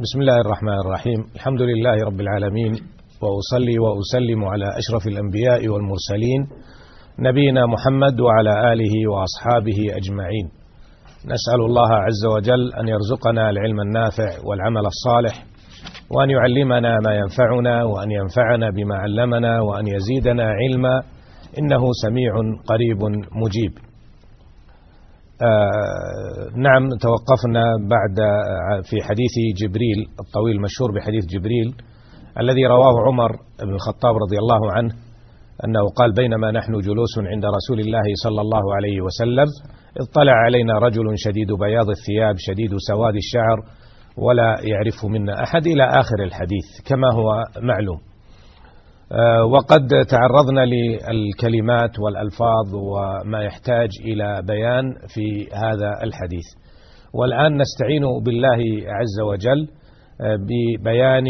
بسم الله الرحمن الرحيم الحمد لله رب العالمين وأصلي وأسلم على أشرف الأنبياء والمرسلين نبينا محمد وعلى آله وأصحابه أجمعين نسأل الله عز وجل أن يرزقنا العلم النافع والعمل الصالح وأن يعلمنا ما ينفعنا وأن ينفعنا بما علمنا وأن يزيدنا علما إنه سميع قريب مجيب آه نعم توقفنا بعد في حديث جبريل الطويل المشهور بحديث جبريل الذي رواه عمر بن الخطاب رضي الله عنه أنه قال بينما نحن جلوس عند رسول الله صلى الله عليه وسلم اطلع علينا رجل شديد بياض الثياب شديد سواد الشعر ولا يعرفه منا أحد إلى آخر الحديث كما هو معلوم. وقد تعرضنا للكلمات والألفاظ وما يحتاج إلى بيان في هذا الحديث. والآن نستعين بالله عز وجل ببيان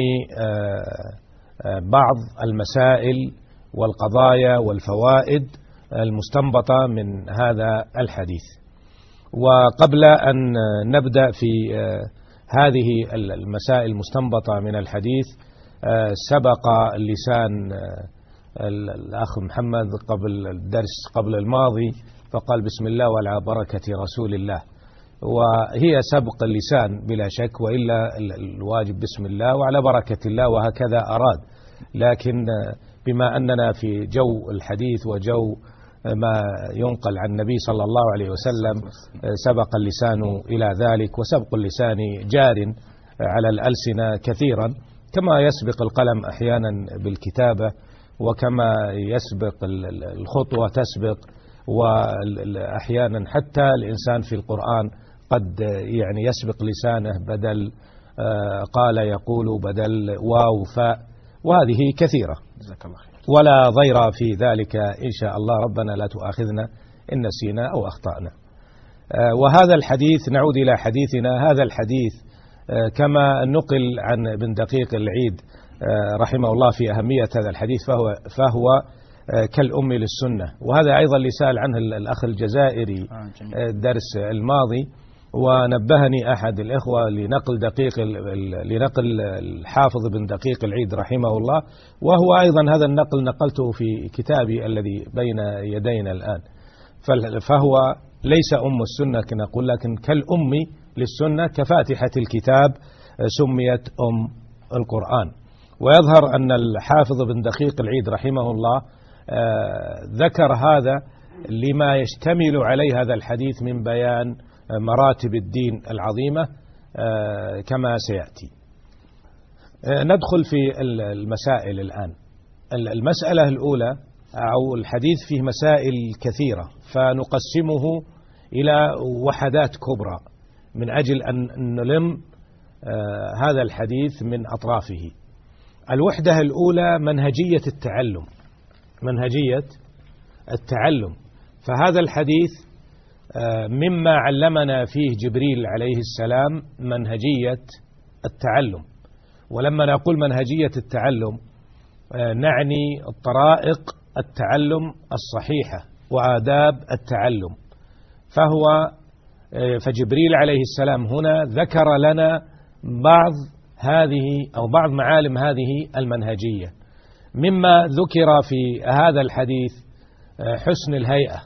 بعض المسائل والقضايا والفوائد المستنبطة من هذا الحديث. وقبل أن نبدأ في هذه المسائل المستنبطة من الحديث سبق لسان الأخ محمد قبل الدرس قبل الماضي فقال بسم الله وعلى بركة رسول الله. وهي سبق اللسان بلا شك وإلا الواجب بسم الله وعلى بركة الله وهكذا أراد. لكن بما أننا في جو الحديث وجو ما ينقل عن النبي صلى الله عليه وسلم سبق اللسان إلى ذلك وسبق اللسان جار على الألسنة كثيرا. كما يسبق القلم أحيانا بالكتابة وكما يسبق الخطوة تسبق وأحيانا حتى الإنسان في القرآن قد يعني يسبق لسانه بدل قال يقول بدل واو فاء. وهذه كثيرة. جزاك الله خير. ولا ضير في ذلك إن شاء الله. ربنا لا تؤاخذنا إن نسينا أو أخطأنا. وهذا الحديث نعود إلى حديثنا. هذا الحديث كما نقل عن ابن دقيق العيد رحمه الله في أهمية هذا الحديث فهو, فهو كالأم للسنة. وهذا أيضا اللي سأل عنه الأخ الجزائري الدرس الماضي. ونبهني أحد الإخوة لنقل دقيق لنقل الحافظ بن دقيق العيد رحمه الله. وهو أيضا هذا النقل نقلته في كتابي الذي بين يدينا الآن. فهو ليس أم السنة كما نقول لكن كالأم للسنة كفاتحة الكتاب سميت أم القرآن. ويظهر أن الحافظ بن دقيق العيد رحمه الله ذكر هذا لما يشتمل عليه هذا الحديث من بيان مراتب الدين العظيمة كما سيأتي. ندخل في المسائل الآن. المسألة الأولى أو الحديث فيه مسائل كثيرة فنقسمه إلى وحدات كبرى. من أجل أن نلم هذا الحديث من أطرافه. الوحدة الأولى منهجية التعلم منهجية التعلم. فهذا الحديث مما علمنا فيه جبريل عليه السلام منهجية التعلم. ولما نقول منهجية التعلم نعني طرائق التعلم الصحيحة وآداب التعلم. فهو فجبريل عليه السلام هنا ذكر لنا بعض هذه أو بعض معالم هذه المنهجية. مما ذكر في هذا الحديث حسن الهيئة.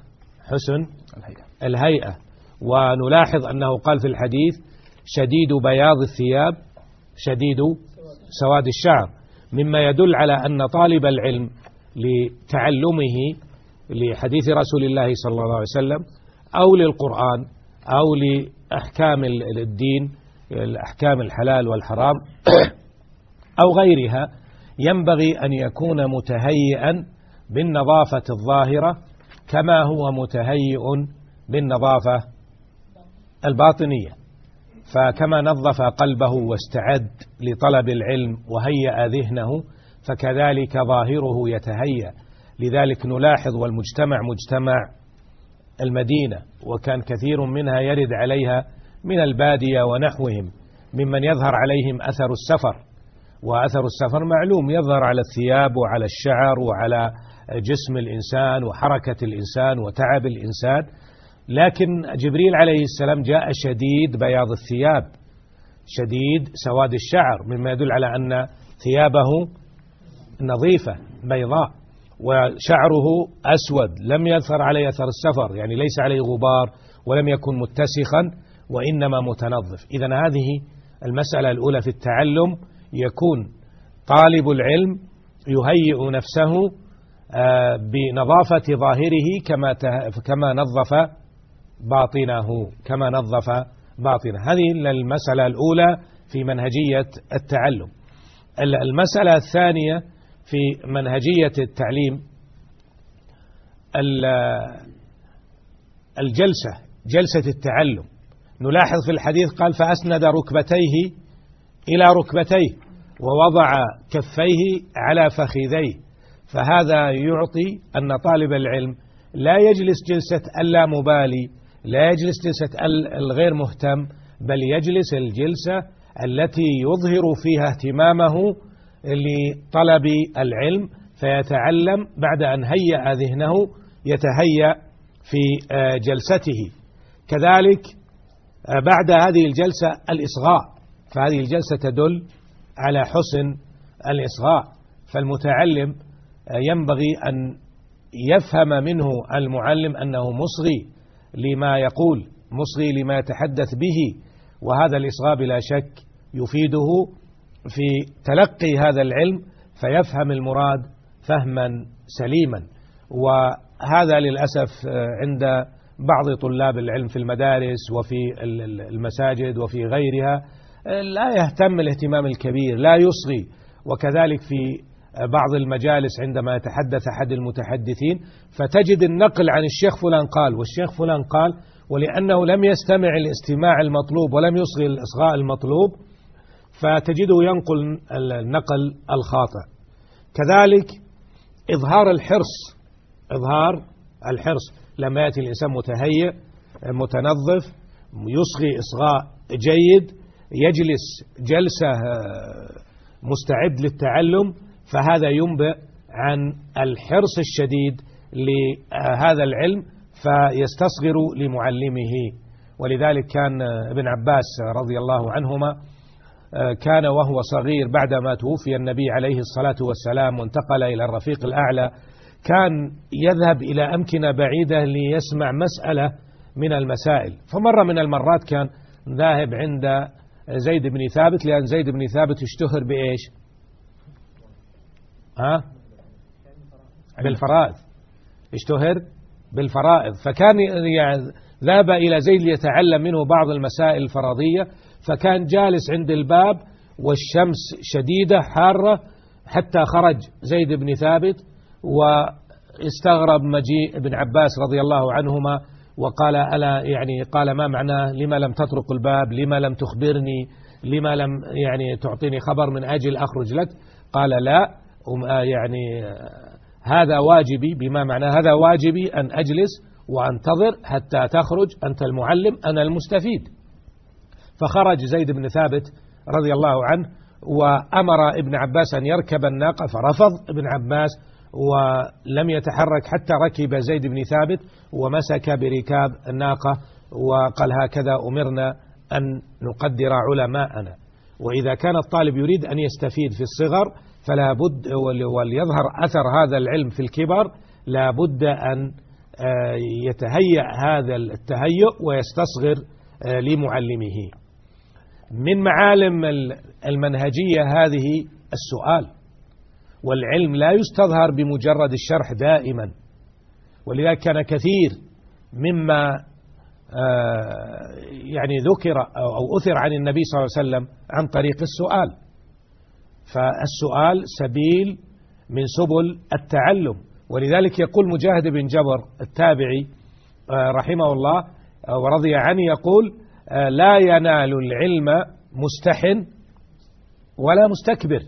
حسن الهيئة. الهيئة. ونلاحظ أنه قال في الحديث شديد بياض الثياب شديد سواد الشعر. مما يدل على أن طالب العلم لتعلمه لحديث رسول الله صلى الله عليه وسلم أو للقرآن أو لأحكام الدين الأحكام الحلال والحرام أو غيرها ينبغي أن يكون متهيئا بالنظافة الظاهرة كما هو متهيئ بالنظافة الباطنية. فكما نظف قلبه واستعد لطلب العلم وهيأ ذهنه فكذلك ظاهره يتهيأ. لذلك نلاحظ والمجتمع مجتمع المدينة وكان كثير منها يرد عليها من البادية ونحوهم ممن يظهر عليهم أثر السفر. وأثر السفر معلوم يظهر على الثياب وعلى الشعر وعلى جسم الإنسان وحركة الإنسان وتعب الإنسان. لكن جبريل عليه السلام جاء شديد بياض الثياب شديد سواد الشعر مما يدل على أن ثيابه نظيفة بيضاء. وشعره أسود لم يظهر عليه أثر السفر يعني ليس عليه غبار ولم يكن متسخا وإنما متنظف. إذا هذه المسألة الأولى في التعلم يكون طالب العلم يهيئ نفسه آه، بنظافة ظاهره كما كما نظف باطنه كما نظف باطنه. هذه المسألة الأولى في منهجية التعلم. المسألة الثانية في منهجية التعليم الجلسة جلسة التعلم. نلاحظ في الحديث قال فأسند ركبتيه إلى ركبتيه ووضع كفيه على فخذيه. فهذا يعطي أن طالب العلم لا يجلس جلسة اللامبالي لا يجلس جلسة الغير مهتم بل يجلس الجلسة التي يظهر فيها اهتمامه لطلب العلم فيتعلم بعد أن هيأ ذهنه يتهيأ في آه، جلسته. كذلك آه، بعد هذه الجلسة الإصغاء فهذه الجلسة تدل على حسن الإصغاء. فالمتعلم آه، ينبغي أن يفهم منه المعلم أنه مصغي لما يقول مصغي لما يتحدث به. وهذا الإصغاء بلا شك يفيده في تلقي هذا العلم فيفهم المراد فهما سليما. وهذا للأسف آه، عند بعض طلاب العلم في المدارس وفي المساجد وفي غيرها آه، لا يهتم الاهتمام الكبير لا يصغي. وكذلك في بعض المجالس عندما يتحدث أحد المتحدثين فتجد النقل عن الشيخ فلان قال والشيخ فلان قال ولأنه لم يستمع الاستماع المطلوب ولم يصغي الإصغاء المطلوب فتجده ينقل النقل الخاطئ. كذلك إظهار الحرص إظهار الحرص. لما يأتي الإنسان متهيئ متنظف يصغي إصغاء جيد يجلس جلسة مستعد للتعلم فهذا ينبئ عن الحرص الشديد لهذا العلم فيستصغر لمعلمه. ولذلك كان ابن عباس رضي الله عنهما آه، كان وهو صغير بعدما توفي النبي عليه الصلاة والسلام وانتقل إلى الرفيق الأعلى كان يذهب إلى أمكنة بعيدة ليسمع مسألة من المسائل. فمرة من المرات كان ذاهب عند زيد بن ثابت لأن زيد بن ثابت اشتهر بإيش؟ ها؟ بالفرائض. اشتهر بالفرائض. فكان يعني ذهب إلى زيد ليتعلم منه بعض المسائل الفرضية فكان جالس عند الباب والشمس شديدة حارة حتى خرج زيد بن ثابت واستغرب مجيء ابن عباس رضي الله عنهما وقال ألا يعني قال ما معناه لما لم تطرق الباب؟ لما لم تخبرني؟ لما لم يعني تعطيني خبر من أجل أخرج لك؟ قال لا يعني هذا واجبي بما معنى هذا واجبي أن أجلس وأنتظر حتى تخرج أنت المعلم أنا المستفيد. فخرج زيد بن ثابت رضي الله عنه وأمر ابن عباس أن يركب الناقة فرفض ابن عباس ولم يتحرك حتى ركب زيد بن ثابت ومسك بركاب الناقة وقال هكذا أمرنا أن نقدر علماءنا. وإذا كان الطالب يريد أن يستفيد في الصغر فلا بد وليظهر أثر هذا العلم في الكبر لا بد أن آه، يتهيأ هذا التهيؤ ويستصغر آه، لمعلمه. من معالم المنهجية هذه السؤال. والعلم لا يستظهر بمجرد الشرح دائما. ولذلك كان كثير مما آه، يعني ذكر أو أثر عن النبي صلى الله عليه وسلم عن طريق السؤال. فالسؤال سبيل من سبل التعلم. ولذلك يقول مجاهد بن جبر التابعي آه، رحمه الله آه، ورضي عنه يقول لا ينال العلم مستحن ولا مستكبر.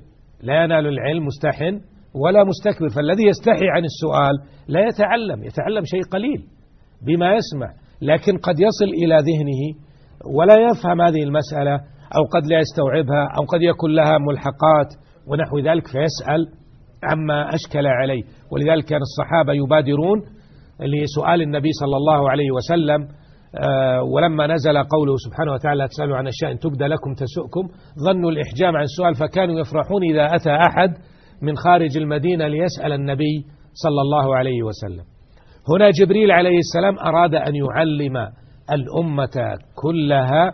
لا ينال العلم مستحن ولا مستكبر. فالذي يستحي عن السؤال لا يتعلم يتعلم شيء قليل بما يسمع لكن قد يصل إلى ذهنه ولا يفهم هذه المسألة أو قد لا يستوعبها أو قد يكون لها ملحقات ونحو ذلك فيسأل عما أشكل عليه. ولذلك كان الصحابة يبادرون لسؤال النبي صلى الله عليه وسلم آه، ولما نزل قوله سبحانه وتعالى تسألوا عن أشياء تبدى لكم تسؤكم ظنوا الإحجام عن السؤال فكانوا يفرحون إذا أتى أحد من خارج المدينة ليسأل النبي صلى الله عليه وسلم. هنا جبريل عليه السلام أراد أن يعلم الأمة كلها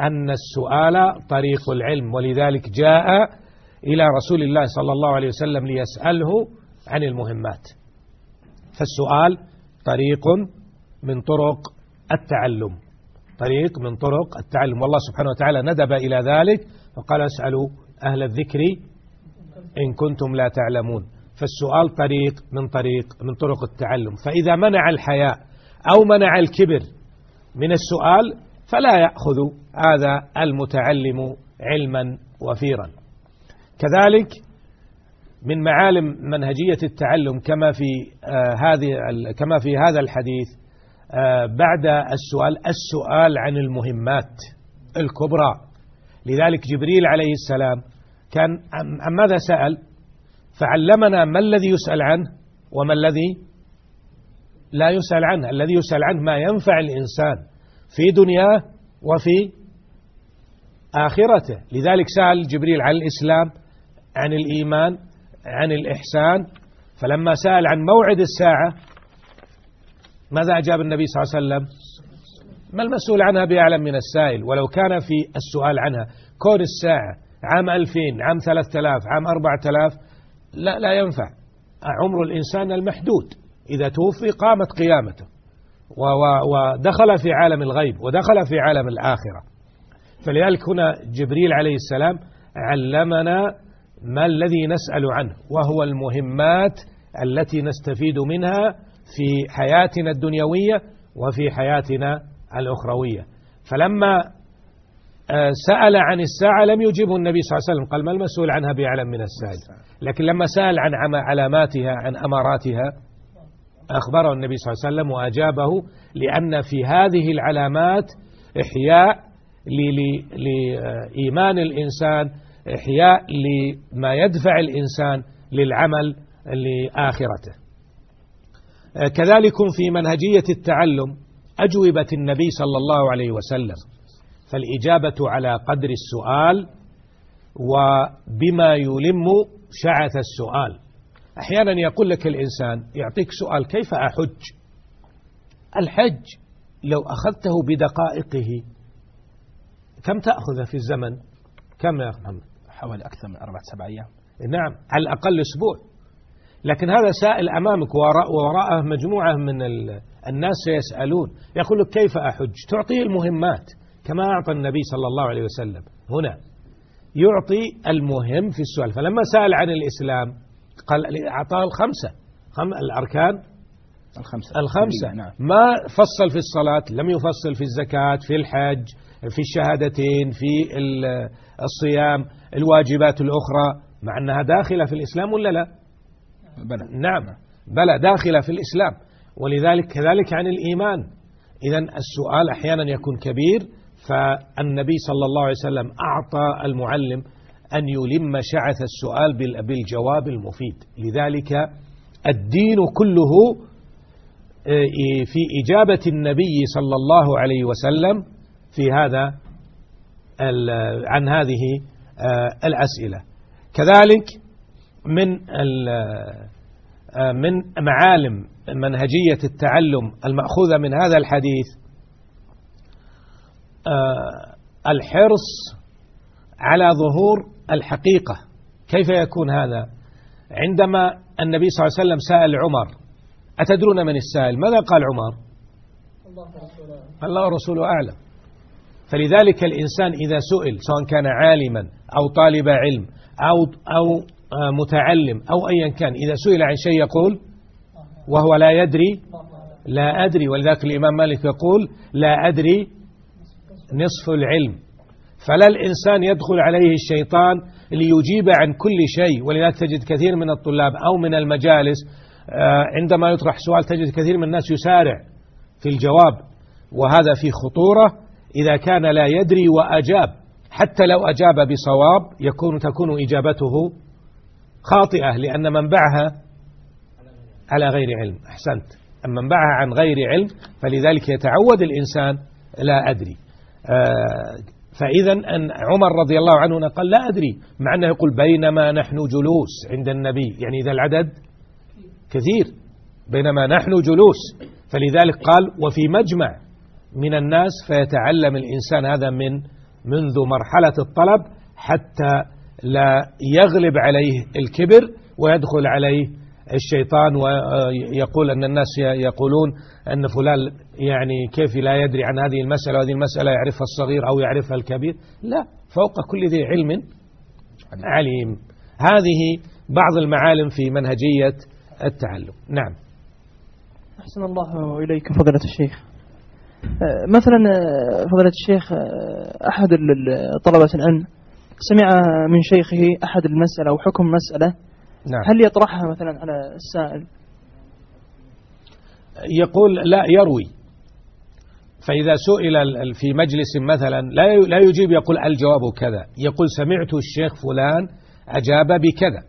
أن السؤال طريق العلم ولذلك جاء إلى رسول الله صلى الله عليه وسلم ليسأله عن المهمات. فالسؤال طريق من طرق التعلم. طريق من طرق التعلم. والله سبحانه وتعالى ندب إلى ذلك فقال اسألوا أهل الذكر إن كنتم لا تعلمون. فالسؤال طريق من طريق من طرق التعلم. فإذا منع الحياء أو منع الكبر من السؤال فلا يأخذ هذا المتعلم علما وفيرا. كذلك من معالم منهجية التعلم كما في آه هذه كما في هذا الحديث بعد السؤال السؤال عن المهمات الكبرى. لذلك جبريل عليه السلام كان عن ماذا سأل؟ فعلمنا ما الذي يسأل عنه وما الذي لا يسأل عنه. الذي يسأل عنه ما ينفع الإنسان في دنياه وفي آخرته. لذلك سأل جبريل عن الإسلام عن الإيمان عن الإحسان. فلما سأل عن موعد الساعة ماذا أجاب النبي صلى الله عليه وسلم؟ ما المسؤول عنها بأعلم من السائل؟ ولو كان في السؤال عنها كون الساعة عام 2000 عام 3000 عام 4000 لا لا ينفع. عمر الإنسان المحدود. إذا توفي قامت قيامته. ودخل في عالم الغيب ودخل في عالم الآخرة. فلذلك هنا جبريل عليه السلام علمنا ما الذي نسأل عنه وهو المهمات التي نستفيد منها في حياتنا الدنيوية وفي حياتنا الأخروية. فلما آه، سأل عن الساعة لم يجيبه النبي صلى الله عليه وسلم قال ما المسؤول عنها بأعلم من السائل؟ لكن لما سأل عن علاماتها عن أماراتها أخبره النبي صلى الله عليه وسلم وأجابه لأن في هذه العلامات إحياء لإيمان الإنسان إحياء لما يدفع الإنسان للعمل لآخرته. كذلك في منهجية التعلم أجوبة النبي صلى الله عليه وسلم فالإجابة على قدر السؤال وبما يلم شعث السؤال. أحيانا يقول لك الإنسان يعطيك سؤال كيف أحج؟ الحج لو أخذته بدقائقه كم تأخذ في الزمن؟ كم يا محمد؟ حوالي أكثر من أربعة سبع أيام. نعم على الأقل أسبوع. لكن هذا سائل أمامك وراءه مجموعة من الناس يسألون يقول لك كيف أحج؟ تعطيه المهمات كما أعطى النبي صلى الله عليه وسلم. هنا يعطي المهم في السؤال. فلما سأل عن الإسلام قال أعطاه الخمسة. خم الأركان؟ الخمسة. الخمسة. نعم. ما فصل في الصلاة لم يفصل في الزكاة في الحج في الشهادتين في الصيام الواجبات الأخرى مع أنها داخلة في الإسلام ولا لا؟ بلى. نعم. بلى داخلة في الإسلام. ولذلك كذلك عن الإيمان. إذا السؤال أحيانا يكون كبير فالنبي صلى الله عليه وسلم أعطى المعلم أن يلم شعث السؤال بالجواب المفيد. لذلك الدين كله آه، في إجابة النبي صلى الله عليه وسلم في هذا عن هذه آه، الأسئلة. كذلك من آه، من معالم منهجية التعلم المأخوذة من هذا الحديث الحرص على ظهور الحقيقة. كيف يكون هذا؟ عندما النبي صلى الله عليه وسلم سأل عمر أتدرون من السائل؟ ماذا قال عمر؟ الله ورسوله أعلم. فلذلك الإنسان إذا سئل سواء كان عالما أو طالب علم أو, أو آه، متعلم أو أيا كان. إذا سئل عن شيء يقول وهو لا يدري لا أدري. ولذلك الإمام مالك يقول لا أدري نصف العلم. فلا الإنسان يدخل عليه الشيطان ليجيب عن كل شيء. ولذلك تجد كثير من الطلاب أو من المجالس آه، عندما يطرح سؤال تجد كثير من الناس يسارع في الجواب. وهذا في خطورة. إذا كان لا يدري وأجاب حتى لو أجاب بصواب يكون تكون إجابته خاطئة لأن منبعها على غير علم. أحسنت. أما انبعها عن غير علم فلذلك يتعود الإنسان لا أدري. آه، فإذا أن عمر رضي الله عنه قال لا أدري مع أنه يقول بينما نحن جلوس عند النبي. يعني إذا العدد كثير. بينما نحن جلوس. فلذلك قال وفي مجمع من الناس فيتعلم الإنسان هذا من منذ مرحلة الطلب حتى لا يغلب عليه الكبر ويدخل عليه الشيطان ويقول أن الناس يقولون أن فلان يعني كيف لا يدري عن هذه المسألة وهذه المسألة يعرفها الصغير أو يعرفها الكبير. لا فوق كل ذي علم عليم. هذه بعض المعالم في منهجية التعلم. نعم. أحسن الله إليك فضيلة الشيخ. آه، مثلا آه، فضيلة الشيخ آه، أحد طلبة العلم سمع من شيخه أحد المسألة أو حكم مسألة. نعم. هل يطرحها مثلا على السائل؟ يقول لا يروي. فإذا سئل في مجلس مثلا لا لا يجيب يقول الجواب كذا. يقول سمعت الشيخ فلان أجاب بكذا.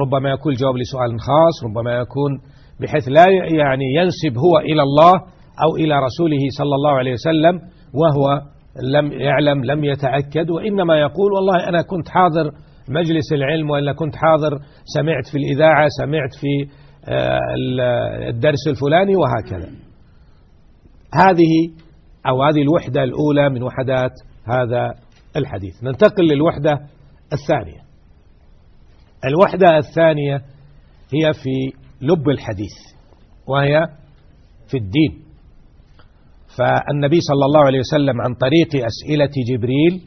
ربما يكون الجواب لسؤال خاص ربما يكون بحيث لا يعني ينسب هو إلى الله أو إلى رسوله صلى الله عليه وسلم وهو لم يعلم لم يتأكد وإنما يقول والله أنا كنت حاضر مجلس العلم وإلا كنت حاضر سمعت في الإذاعة سمعت في آه، الدرس الفلاني وهكذا. هذه أو هذه الوحدة الأولى من وحدات هذا الحديث. ننتقل للوحدة الثانية. الوحدة الثانية هي في لب الحديث وهي في الدين. فالنبي صلى الله عليه وسلم عن طريق أسئلة جبريل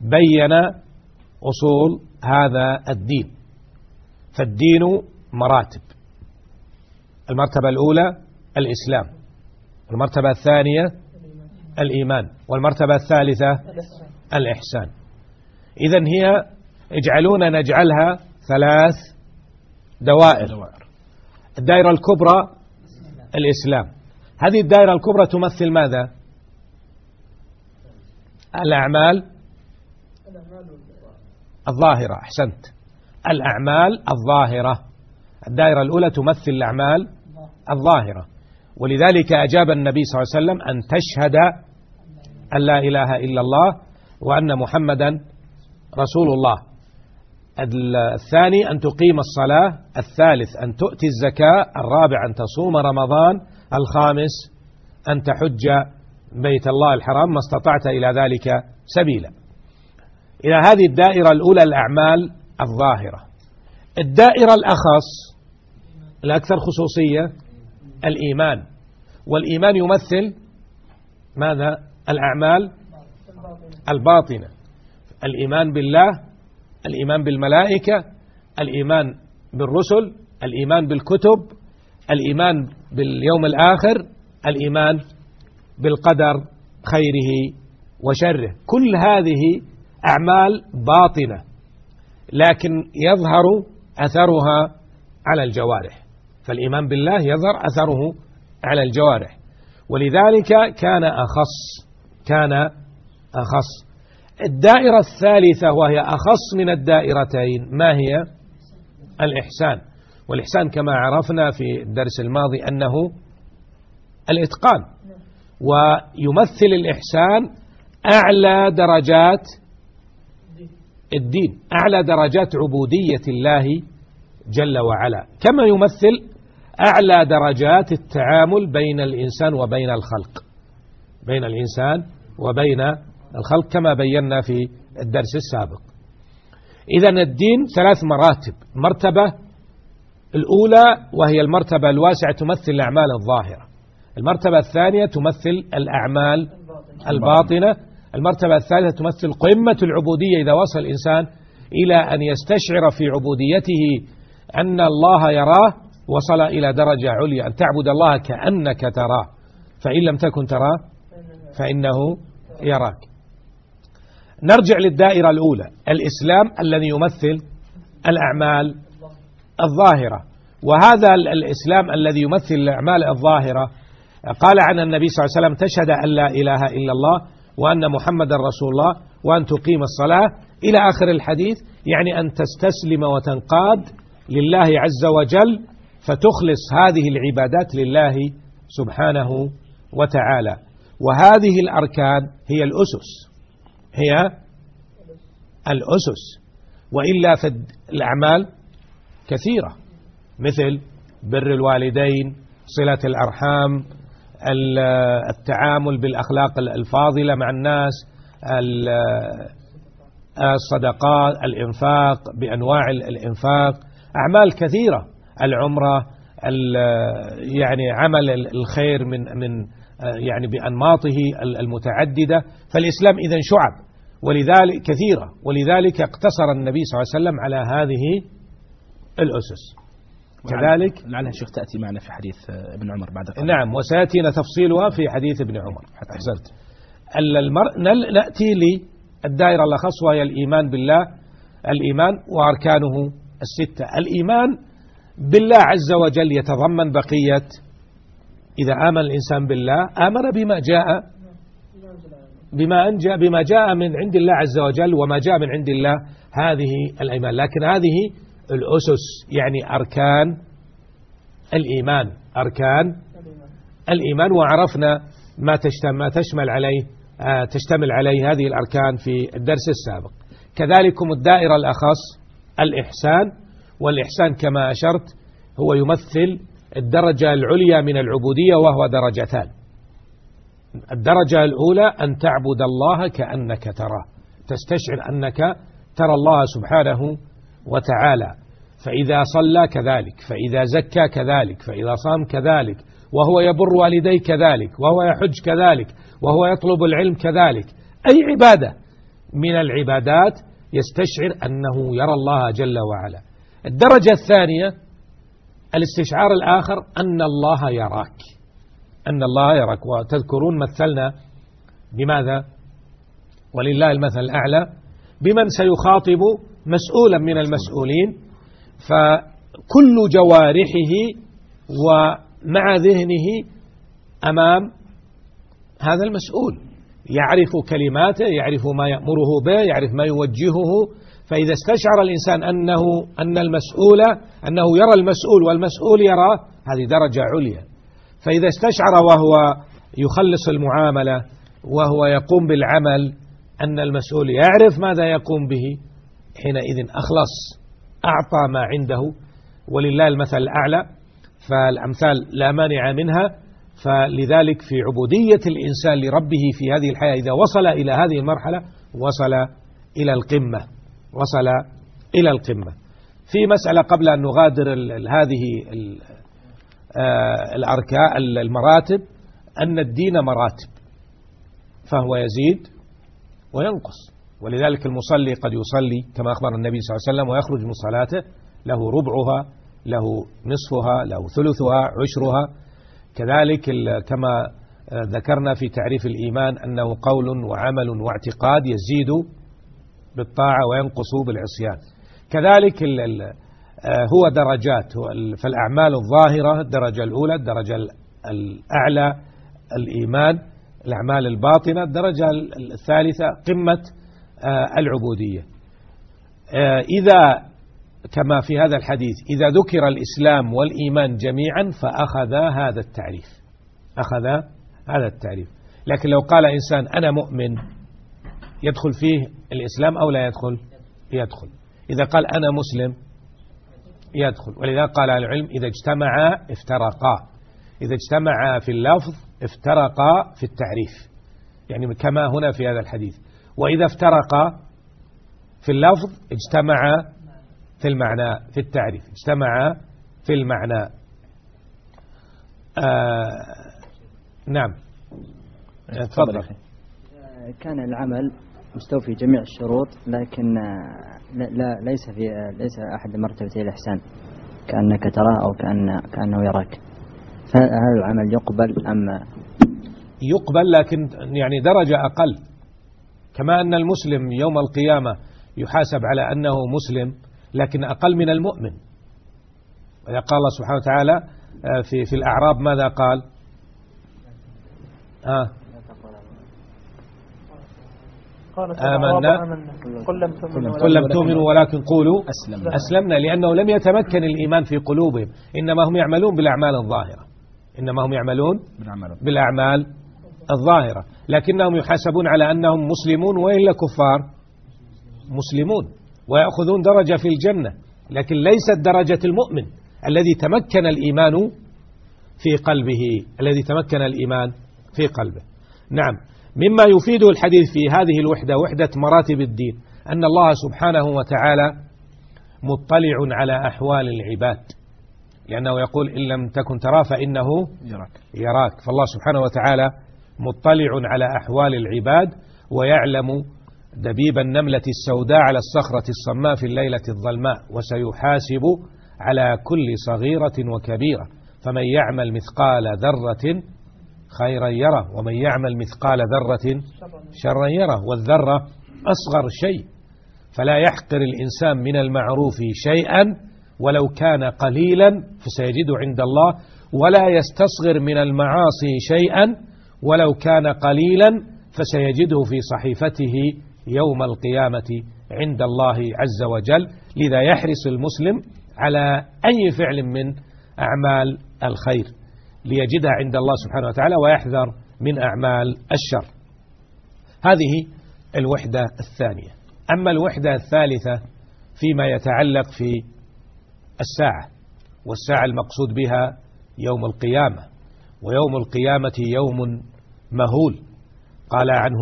بين أصول هذا الدين فالدين مراتب. المرتبة الأولى الإسلام المرتبة الثانية الإيمان والمرتبة الثالثة الإحسان. إذا هي اجعلونا نجعلها ثلاث دوائر. الدائرة الكبرى الإسلام. هذه الدائرة الكبرى تمثل ماذا؟ الأعمال الظاهرة. أحسنت. الأعمال الظاهرة. الدائرة الأولى تمثل الأعمال الظاهرة. ولذلك أجاب النبي صلى الله عليه وسلم أن تشهد أن لا إله إلا الله وأن محمدا رسول الله. الثاني أن تقيم الصلاة. الثالث أن تؤتي الزكاة. الرابع أن تصوم رمضان. الخامس أن تحج بيت الله الحرام ما استطعت إلى ذلك سبيلا. إلى هذه الدائرة الأولى الأعمال الظاهرة. الدائرة الأخص الأكثر خصوصية الإيمان. والإيمان يمثل ماذا؟ الأعمال الباطنة. الإيمان بالله الإيمان بالملائكة الإيمان بالرسل الإيمان بالكتب الإيمان باليوم الآخر الإيمان بالقدر خيره وشره. كل هذه أعمال باطنة لكن يظهر أثرها على الجوارح. فالإيمان بالله يظهر أثره على الجوارح. ولذلك كان أخص كان أخص. الدائرة الثالثة وهي أخص من الدائرتين ما هي؟ الإحسان. والإحسان كما عرفنا في الدرس الماضي أنه الإتقان ويمثل الإحسان أعلى درجات الدين أعلى درجات عبودية الله جل وعلا كما يمثل أعلى درجات التعامل بين الإنسان وبين الخلق بين الإنسان وبين الخلق كما بينا في الدرس السابق. إذا الدين ثلاث مراتب مرتبة الأولى وهي المرتبة الواسعة تمثل الأعمال الظاهرة. المرتبة الثانية تمثل الأعمال الباطنة. المرتبة الثالثة تمثل قمة العبودية إذا وصل الإنسان إلى أن يستشعر في عبوديته أن الله يراه وصل إلى درجة عليا. أن تعبد الله كأنك تراه. فإن لم تكن تراه فإنه يراك. نرجع للدائرة الأولى. الإسلام الذي يمثل الأعمال الظاهرة. وهذا الإسلام الذي يمثل الأعمال الظاهرة. قال عن النبي صلى الله عليه وسلم تشهد أن لا إله إلا الله وأن محمد رسول الله وأن تقيم الصلاة. إلى آخر الحديث يعني أن تستسلم وتنقاد لله عز وجل فتخلص هذه العبادات لله سبحانه وتعالى. وهذه الأركان هي الأسس. هي الأسس. وإلا فالأعمال كثيرة مثل بر الوالدين صلة الأرحام التعامل بالأخلاق الفاضلة مع الناس الصدقات الإنفاق بأنواع الإنفاق. أعمال كثيرة العمرة يعني عمل الخير من من يعني بأنماطه المتعددة. فالإسلام إذا شعب ولذلك كثيرة ولذلك اقتصر النبي صلى الله عليه وسلم على هذه الأسس. كذلك لعلها شيخ تأتي معنا في حديث ابن عمر بعد قبل. نعم وسيأتينا تفصيلها في حديث ابن عمر. أحسنت. المر... نأتي للدائرة الأخص وهي الإيمان بالله الإيمان وأركانه الستة. الإيمان بالله عز وجل يتضمن بقية. إذا آمن الإنسان بالله آمن بما جاء بما أنجى بما جاء من عند الله عز وجل وما جاء من عند الله هذه الأيمان. لكن هذه الأسس يعني أركان الإيمان. أركان الإيمان وعرفنا ما ما تشمل عليه آه، تشتمل عليه هذه الأركان في الدرس السابق. كذلكم الدائرة الأخص الإحسان. والإحسان كما أشرت هو يمثل الدرجة العليا من العبودية وهو درجتان. الدرجة الأولى أن تعبد الله كأنك تراه. تستشعر أنك ترى الله سبحانه وتعالى. فإذا صلى كذلك فإذا زكى كذلك فإذا صام كذلك وهو يبر والديه كذلك وهو يحج كذلك وهو يطلب العلم كذلك. أي عبادة؟ من العبادات يستشعر أنه يرى الله جل وعلا. الدرجة الثانية الاستشعار الآخر أن الله يراك. أن الله يراك. وتذكرون مثلنا بماذا؟ ولله المثل الأعلى. بمن سيخاطب مسؤولا من المسؤولين فكل جوارحه ومع ذهنه أمام هذا المسؤول. يعرف كلماته يعرف ما يأمره به يعرف ما يوجهه. فإذا استشعر الإنسان أنه أن المسؤول أنه يرى المسؤول والمسؤول يراه هذه درجة عليا. فإذا استشعر وهو يخلص المعاملة وهو يقوم بالعمل أن المسؤول يعرف ماذا يقوم به حينئذ أخلص أعطى ما عنده ولله المثل الأعلى فالأمثال لا مانع منها فلذلك في عبودية الإنسان لربه في هذه الحياة إذا وصل إلى هذه المرحلة وصل إلى القمة وصل إلى القمة. في مسألة قبل أن نغادر هذه آه، الأركاء المراتب أن الدين مراتب فهو يزيد وينقص. ولذلك المصلي قد يصلي كما أخبر النبي صلى الله عليه وسلم ويخرج من صلاته له ربعها له نصفها له ثلثها عشرها. كذلك كما ذكرنا في تعريف الإيمان أنه قول وعمل واعتقاد يزيد بالطاعة وينقص بالعصيان. كذلك آه، هو درجات. فالأعمال الظاهرة الدرجة الأولى الدرجة الأعلى الإيمان. الأعمال الباطنة الدرجة الثالثة قمة. العبودية. آه، إذا كما في هذا الحديث إذا ذكر الإسلام والإيمان جميعا فأخذ هذا التعريف. أخذ هذا التعريف. لكن لو قال إنسان أنا مؤمن يدخل فيه الإسلام أو لا يدخل؟ يدخل. إذا قال أنا مسلم يدخل. ولذا قال العلم إذا اجتمعا افترقا. إذا اجتمعا في اللفظ افترقا في التعريف. يعني كما هنا في هذا الحديث. وإذا افترقا في اللفظ اجتمعا في المعنى في التعريف اجتمعا في المعنى. آه نعم. تفضل. كان العمل مستوفي جميع الشروط لكن لا ليس في ليس أحد مرتبة الإحسان كأنك تراه أو كأن كأنه يراك. فهل العمل يقبل أم؟ يقبل لكن يعني درجة أقل. كما أن المسلم يوم القيامة يحاسب على أنه مسلم لكن أقل من المؤمن. قال الله سبحانه وتعالى آه، في في الأعراب ماذا قال؟ آه. آمنا. قل لم تؤمنوا ولكن قولوا أسلم أسلمنا لأنه لم يتمكن الإيمان في قلوبهم. إنما هم يعملون بالأعمال الظاهرة. إنما هم يعملون بالأعمال الظاهرة. لكنهم يحاسبون على أنهم مسلمون وإلا كفار مسلمون ويأخذون درجة في الجنة. لكن ليست درجة المؤمن الذي تمكن الإيمان في قلبه الذي تمكن الإيمان في قلبه. نعم. مما يفيد الحديث في هذه الوحدة وحدة مراتب الدين أن الله سبحانه وتعالى مطلع على أحوال العباد. لأنه يقول إن لم تكن ترى فإنه يراك. يراك. فالله سبحانه وتعالى مطلع على أحوال العباد ويعلم دبيب النملة السوداء على الصخرة الصماء في الليلة الظلماء وسيحاسب على كل صغيرة وكبيرة. فمن يعمل مثقال ذرة خيرا يره ومن يعمل مثقال ذرة شرا يره. والذرة أصغر شيء. فلا يحقر الإنسان من المعروف شيئا ولو كان قليلا فسيجد عند الله. ولا يستصغر من المعاصي شيئا ولو كان قليلا فسيجده في صحيفته يوم القيامة عند الله عز وجل لذا يحرص المسلم على أي فعل من أعمال الخير ليجدها عند الله سبحانه وتعالى ويحذر من أعمال الشر. هذه الوحدة الثانية. أما الوحدة الثالثة فيما يتعلق في الساعة والساعة المقصود بها يوم القيامة ويوم القيامة يوم مهول. قال عنه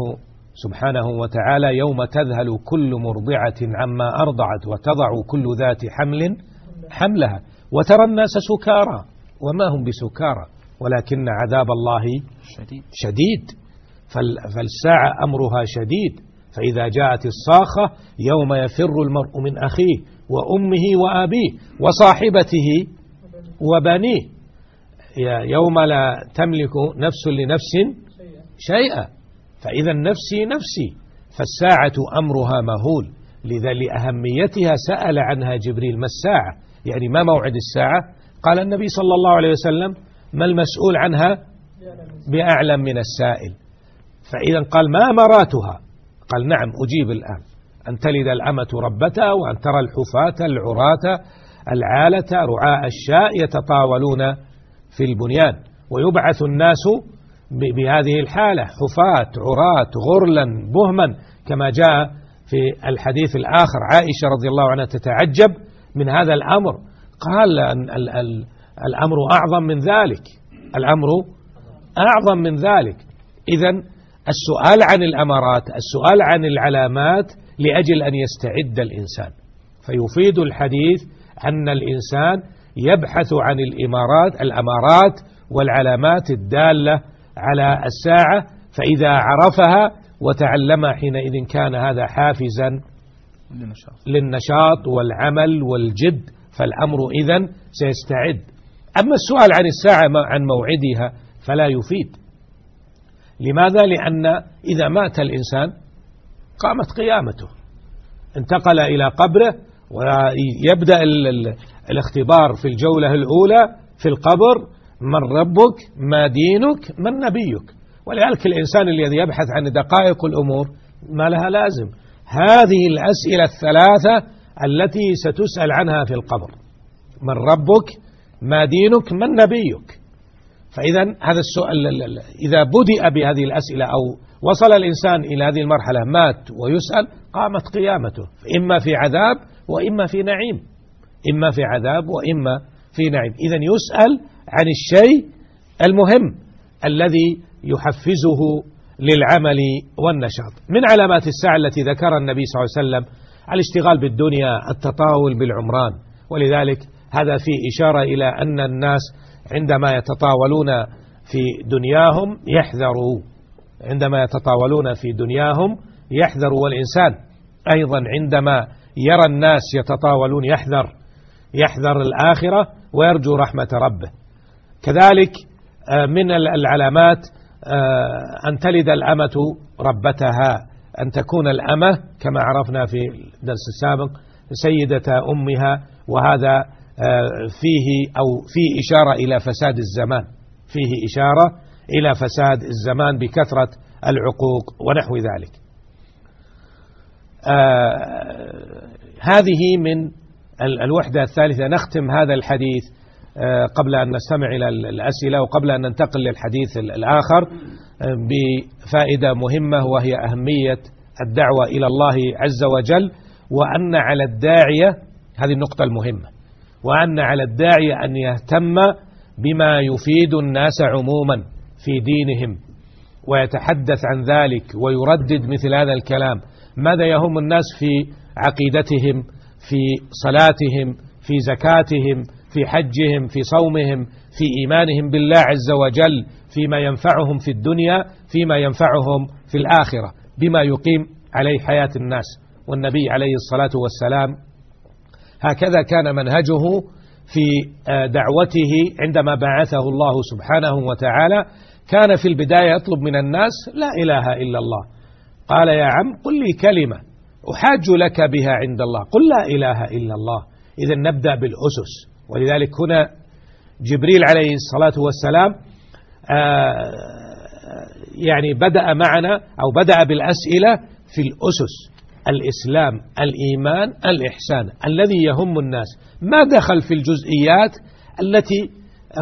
سبحانه وتعالى يوم تذهل كل مرضعة عما أرضعت وتضع كل ذات حمل حملها. وترى الناس سكارى وما هم بسكارى ولكن عذاب الله شديد. شديد. فال- فالساعة أمرها شديد. فإذا جاءت الصاخة يوم يفر المرء من أخيه وأمه وأبيه وصاحبته وبنيه. يوم لا تملك نفس لنفس شيئا. فإذا نفسي نفسي فالساعة أمرها مهول. لذا لأهميتها سأل عنها جبريل ما الساعة؟ يعني ما موعد الساعة؟ قال النبي صلى الله عليه وسلم ما المسؤول عنها؟ بأعلم من السائل. فإذا قال ما أمراتها؟ قال نعم أجيب الآن. أن تلد الأمة ربتها وأن ترى الحفاة العراة العالة رعاء الشاء يتطاولون في البنيان. ويبعث الناس بهذه الحالة. حفاة عراة غرلا بهما كما جاء في الحديث الآخر. عائشة رضي الله عنها تتعجب من هذا الأمر. قال الأمر أعظم من ذلك. الأمر أعظم من ذلك. إذا السؤال عن الأمارات السؤال عن العلامات لأجل أن يستعد الإنسان. فيفيد الحديث أن الإنسان يبحث عن الإمارات الأمارات والعلامات الدالة على الساعة فإذا عرفها وتعلمها حينئذ كان هذا حافزا للنشاط. للنشاط والعمل والجد فالأمر إذن سيستعد. أما السؤال عن الساعة عن موعدها فلا يفيد. لماذا؟ لأن إذا مات الإنسان قامت قيامته. انتقل إلى قبره ويبدأ ال- ال- الاختبار في الجولة الأولى في القبر من ربك ما دينك من نبيك. ولذلك الإنسان الذي يبحث عن دقائق الأمور ما لها لازم. هذه الأسئلة الثلاثة التي ستسأل عنها في القبر. من ربك ما دينك من نبيك. فإذا هذا السؤال ال- ال- إذا بدأ بهذه الأسئلة أو وصل الإنسان إلى هذه المرحلة مات ويسأل قامت قيامته. إما في عذاب وإما في نعيم. إما في عذاب وإما في نعيم. إذا يسأل عن الشيء المهم الذي يحفزه للعمل والنشاط. من علامات الساعة التي ذكرها النبي صلى الله عليه وسلم الاشتغال بالدنيا التطاول بالعمران. ولذلك هذا فيه إشارة إلى أن الناس عندما يتطاولون في دنياهم يحذروا. عندما يتطاولون في دنياهم يحذروا والإنسان أيضا عندما يرى الناس يتطاولون يحذر يحذر الآخرة ويرجو رحمة ربه. كذلك آه، من ال- العلامات آه، أن تلد الأمة ربتها أن تكون الأمة كما عرفنا في الدرس السابق سيدة أمها وهذا آه، فيه أو فيه إشارة إلى فساد الزمان فيه إشارة إلى فساد الزمان بكثرة العقوق ونحو ذلك. هذه من الوحدة الثالثة. نختم هذا الحديث قبل أن نستمع إلى الأسئلة وقبل أن ننتقل للحديث الآخر آه بفائدة مهمة وهي أهمية الدعوة إلى الله عز وجل وأن على الداعية هذه النقطة المهمة وأن على الداعية أن يهتم بما يفيد الناس عموما في دينهم ويتحدث عن ذلك ويردد مثل هذا الكلام. ماذا يهم الناس في عقيدتهم في صلاتهم في زكاتهم في حجهم في صومهم في إيمانهم بالله عز وجل فيما ينفعهم في الدنيا فيما ينفعهم في الآخرة بما يقيم عليه حياة الناس. والنبي عليه الصلاة والسلام هكذا كان منهجه في دعوته عندما بعثه الله سبحانه وتعالى. كان في البداية يطلب من الناس لا إله إلا الله. قال يا عم قل لي كلمة أحاج لك بها عند الله. قل لا إله إلا الله. إذا نبدأ بالأسس. ولذلك هنا جبريل عليه الصلاة والسلام يعني بدأ معنا أو بدأ بالأسئلة في الأسس الإسلام الإيمان الإحسان الذي يهم الناس. ما دخل في الجزئيات التي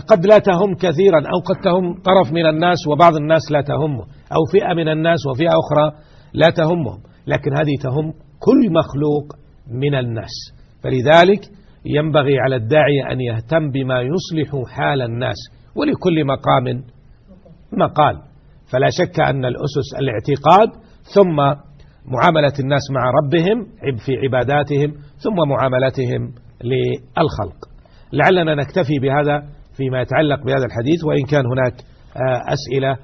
قد لا تهم كثيرا أو قد تهم طرف من الناس وبعض الناس لا تهمه أو فئة من الناس وفئة أخرى لا تهمهم. لكن هذه تهم كل مخلوق من الناس. فلذلك ينبغي على الداعي أن يهتم بما يصلح حال الناس ولكل مقام مقال. فلا شك أن الأسس الاعتقاد ثم معاملة الناس مع ربهم في عباداتهم ثم معاملتهم للخلق. لعلنا نكتفي بهذا فيما يتعلق بهذا الحديث وإن كان هناك أسئلة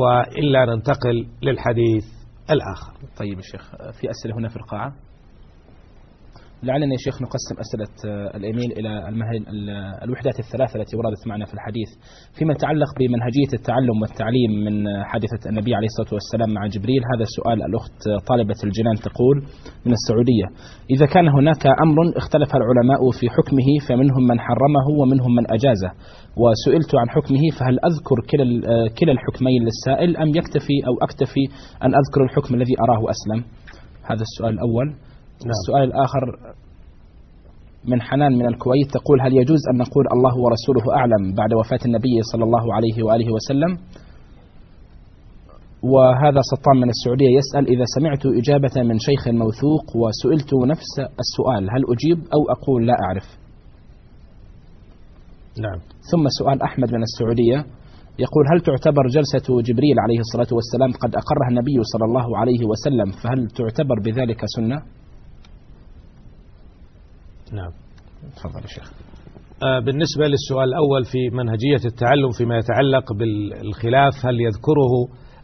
وإلا ننتقل للحديث الآخر. طيب يا شيخ في أسئلة هنا في القاعة؟ لعلنا يا شيخ نقسم أسئلة الإيميل إلى الوحدات الثلاثة التي وردت معنا في الحديث. فيما يتعلق بمنهجية التعلم والتعليم من حادثة النبي عليه الصلاة والسلام مع جبريل هذا السؤال الأخت طالبة الجنان تقول من السعودية إذا كان هناك أمر اختلف العلماء في حكمه فمنهم من حرمه ومنهم من أجازه. وسئلت عن حكمه فهل أذكر كلا كلا الحكمين للسائل أم يكتفي أو أكتفي أن أذكر الحكم الذي أراه أسلم؟ هذا السؤال الأول. نعم. السؤال الآخر من حنان من الكويت تقول هل يجوز أن نقول الله ورسوله أعلم بعد وفاة النبي صلى الله عليه وآله وسلم؟ وهذا سطان من السعودية يسأل إذا سمعت إجابة من شيخ موثوق وسئلت نفس السؤال هل أجيب أو أقول لا أعرف؟ نعم. ثم سؤال أحمد من السعودية يقول هل تعتبر جلسة جبريل عليه الصلاة والسلام قد أقرها النبي صلى الله عليه وسلم فهل تعتبر بذلك سنة؟ نعم. تفضل يا شيخ. بالنسبة للسؤال الأول في منهجية التعلم فيما يتعلق بالخلاف هل يذكره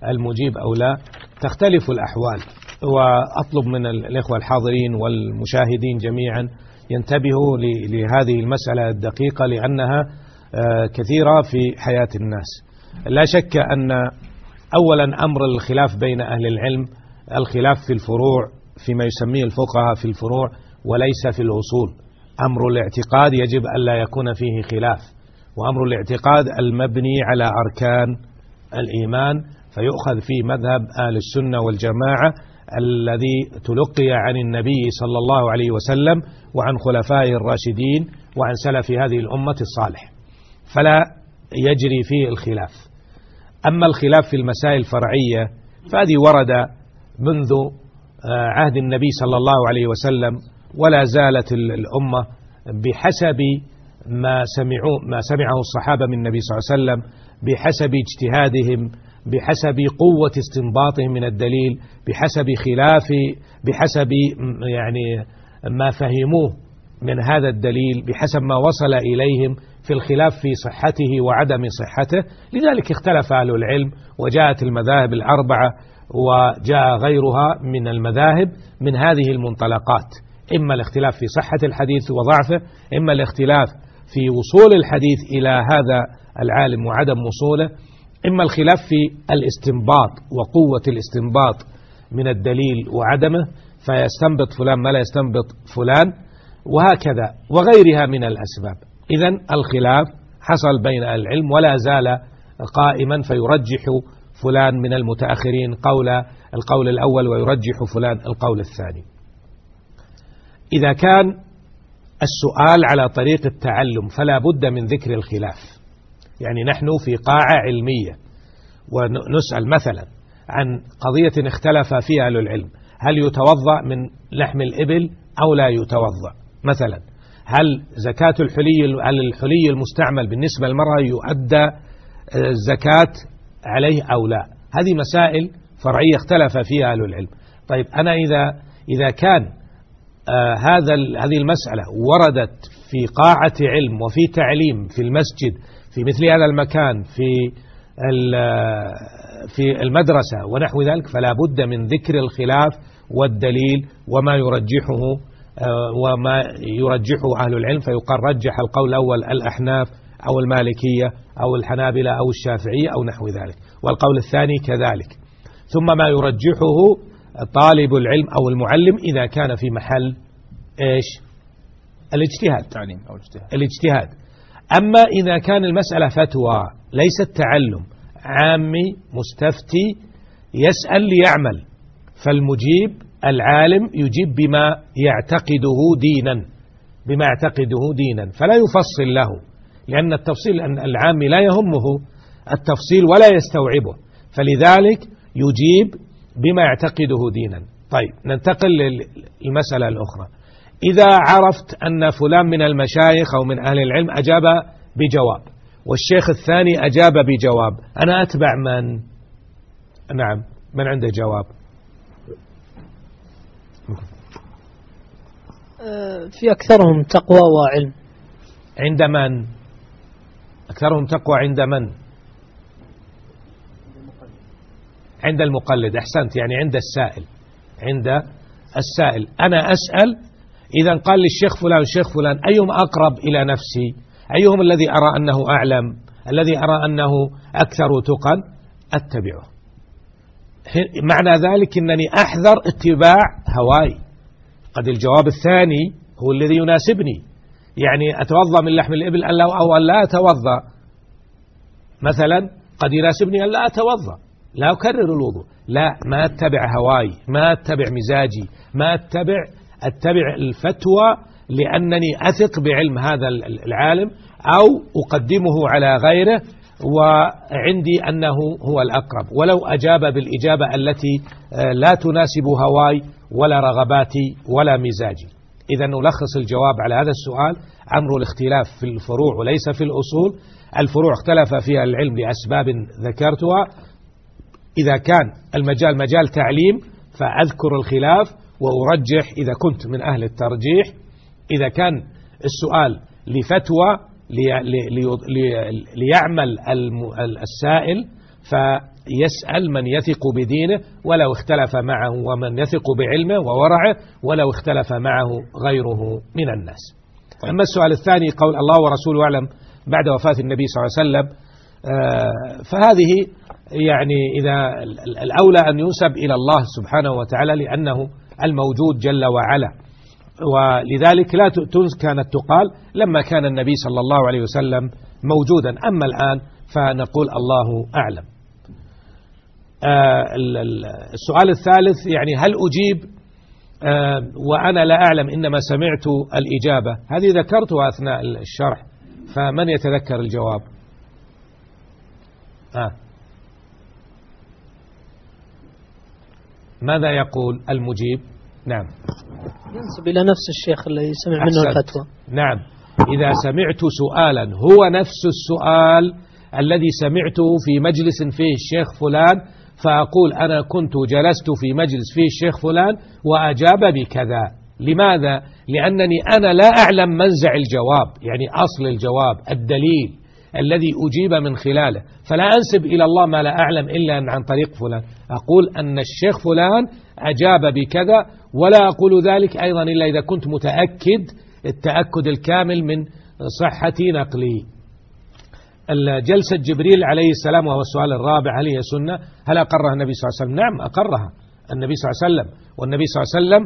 المجيب أو لا؟ تختلف الأحوال. وأطلب من الإخوة الحاضرين والمشاهدين جميعا ينتبهوا لهذه المسألة الدقيقة لأنها كثيرة في حياة الناس. لا شك أن أولا أمر الخلاف بين أهل العلم الخلاف في الفروع فيما يسميه الفقهاء في الفروع وليس في الأصول. أمر الاعتقاد يجب ألا يكون فيه خلاف وأمر الاعتقاد المبني على أركان الإيمان فيؤخذ في مذهب أهل السنة والجماعة الذي تلقي عن النبي صلى الله عليه وسلم وعن خلفائه الراشدين وعن سلف هذه الأمة الصالح. فلا يجري فيه الخلاف. أما الخلاف في المسائل الفرعية فهذه ورد منذ عهد النبي صلى الله عليه وسلم ولا زالت الأمة بحسب ما سمعوا ما سمعه الصحابة من النبي صلى الله عليه وسلم بحسب اجتهادهم بحسب قوة استنباطهم من الدليل بحسب خلاف بحسب يعني ما فهموه من هذا الدليل بحسب ما وصل إليهم في الخلاف في صحته وعدم صحته. لذلك اختلف أهل العلم وجاءت المذاهب الأربعة وجاء غيرها من المذاهب من هذه المنطلقات. إما الاختلاف في صحة الحديث وضعفه إما الاختلاف في وصول الحديث إلى هذا العالم وعدم وصوله إما الخلاف في الاستنباط وقوة الاستنباط من الدليل وعدمه فيستنبط فلان ما لا يستنبط فلان وهكذا وغيرها من الأسباب. إذا الخلاف حصل بين العلم ولا زال قائما فيرجح فلان من المتأخرين قول القول الأول ويرجح فلان القول الثاني. إذا كان السؤال على طريق التعلم فلا بد من ذكر الخلاف. يعني نحن في قاعة علمية ونسأل مثلا عن قضية اختلف فيها أهل العلم هل يتوضأ من لحم الإبل أو لا يتوضأ؟ مثلا هل زكاة الحلي الحلي المستعمل بالنسبة للمرأة يؤدى الزكاة عليه أو لا؟ هذه مسائل فرعية اختلف فيها أهل العلم. طيب أنا إذا إذا كان هذا هذه المسألة وردت في قاعة علم وفي تعليم في المسجد في مثل هذا المكان في في المدرسة ونحو ذلك فلا بد من ذكر الخلاف والدليل وما يرجحه آه، وما يرجحه أهل العلم. فيقال رجح القول الأول الأحناف أو المالكية أو الحنابلة أو الشافعية أو نحو ذلك والقول الثاني كذلك. ثم ما يرجحه طالب العلم أو المعلم إذا كان في محل إيش؟ الاجتهاد. التعليم أو الاجتهاد. الاجتهاد. أما إذا كان المسألة فتوى ليس التعلم عامي مستفتي يسأل ليعمل. فالمجيب العالم يجيب بما يعتقده دينا بما يعتقده دينا. فلا يفصل له لأن التفصيل العامي لا يهمه التفصيل ولا يستوعبه. فلذلك يجيب بما يعتقده دينا. طيب ننتقل للمسألة الأخرى. إذا عرفت أن فلان من المشايخ أو من أهل العلم أجاب بجواب والشيخ الثاني أجاب بجواب أنا أتبع من؟ نعم من عنده جواب؟ في أكثرهم تقوى وعلم. عند من؟ أكثرهم تقوى عند من؟ عند المقلد أحسنت يعني عند السائل عند السائل. أنا أسأل إذا قال للشيخ فلان الشيخ فلان أيهم أقرب إلى نفسي؟ أيهم الذي أرى أنه أعلم؟ الذي أرى أنه أكثر تقا أتبعه. معنى ذلك أنني أحذر اتباع هواي. قد الجواب الثاني هو الذي يناسبني. يعني أتوضأ من لحم الإبل أو أن لا أتوضأ. مثلا قد يناسبني أن لا أتوضأ. لا أكرر الوضوء. لا ما أتبع هواي ما أتبع مزاجي ما أتبع أتبع الفتوى لأنني أثق بعلم هذا العالم أو أقدمه على غيره وعندي أنه هو الأقرب. ولو أجاب بالإجابة التي آه، لا تناسب هواي ولا رغباتي ولا مزاجي. إذا نلخص الجواب على هذا السؤال. أمر الاختلاف في الفروع وليس في الأصول. الفروع اختلف فيها العلم لأسباب ذكرتها. إذا كان المجال مجال تعليم فأذكر الخلاف وأرجح إذا كنت من أهل الترجيح إذا كان السؤال لفتوى ليعمل السائل فيسأل من يثق بدينه ولو اختلف معه ومن يثق بعلمه وورعه ولو اختلف معه غيره من الناس طيب. أما السؤال الثاني قول الله ورسوله أعلم بعد وفاة النبي صلى الله عليه وسلم آه، فهذه يعني إذا الأولى أن ينسب إلى الله سبحانه وتعالى لأنه الموجود جل وعلا. ولذلك لا كانت تقال لما كان النبي صلى الله عليه وسلم موجودا. أما الآن فنقول الله أعلم. آه، السؤال الثالث يعني هل أجيب؟ آه، وأنا لا أعلم إنما سمعت الإجابة. هذه ذكرتها أثناء الشرح فمن يتذكر الجواب؟ آه. ماذا يقول المجيب؟ نعم. ينسب إلى نفس الشيخ الذي سمع منه الفتوى. نعم. إذا سمعت سؤالا هو نفس السؤال الذي سمعته في مجلس فيه الشيخ فلان فأقول أنا كنت جلست في مجلس فيه الشيخ فلان وأجاب بكذا. لماذا؟ لأنني أنا لا أعلم منزع الجواب يعني أصل الجواب الدليل الذي أجيب من خلاله. فلا أنسب إلى الله ما لا أعلم إلا عن طريق فلان. أقول أن الشيخ فلان أجاب بكذا ولا أقول ذلك أيضا إلا إذا كنت متأكد التأكد الكامل من صحة نقلي. الجلسة جبريل عليه السلام وهو السؤال الرابع هل هي سنة؟ هل أقرها النبي صلى الله عليه وسلم؟ نعم أقرها النبي صلى الله عليه وسلم. والنبي صلى الله عليه وسلم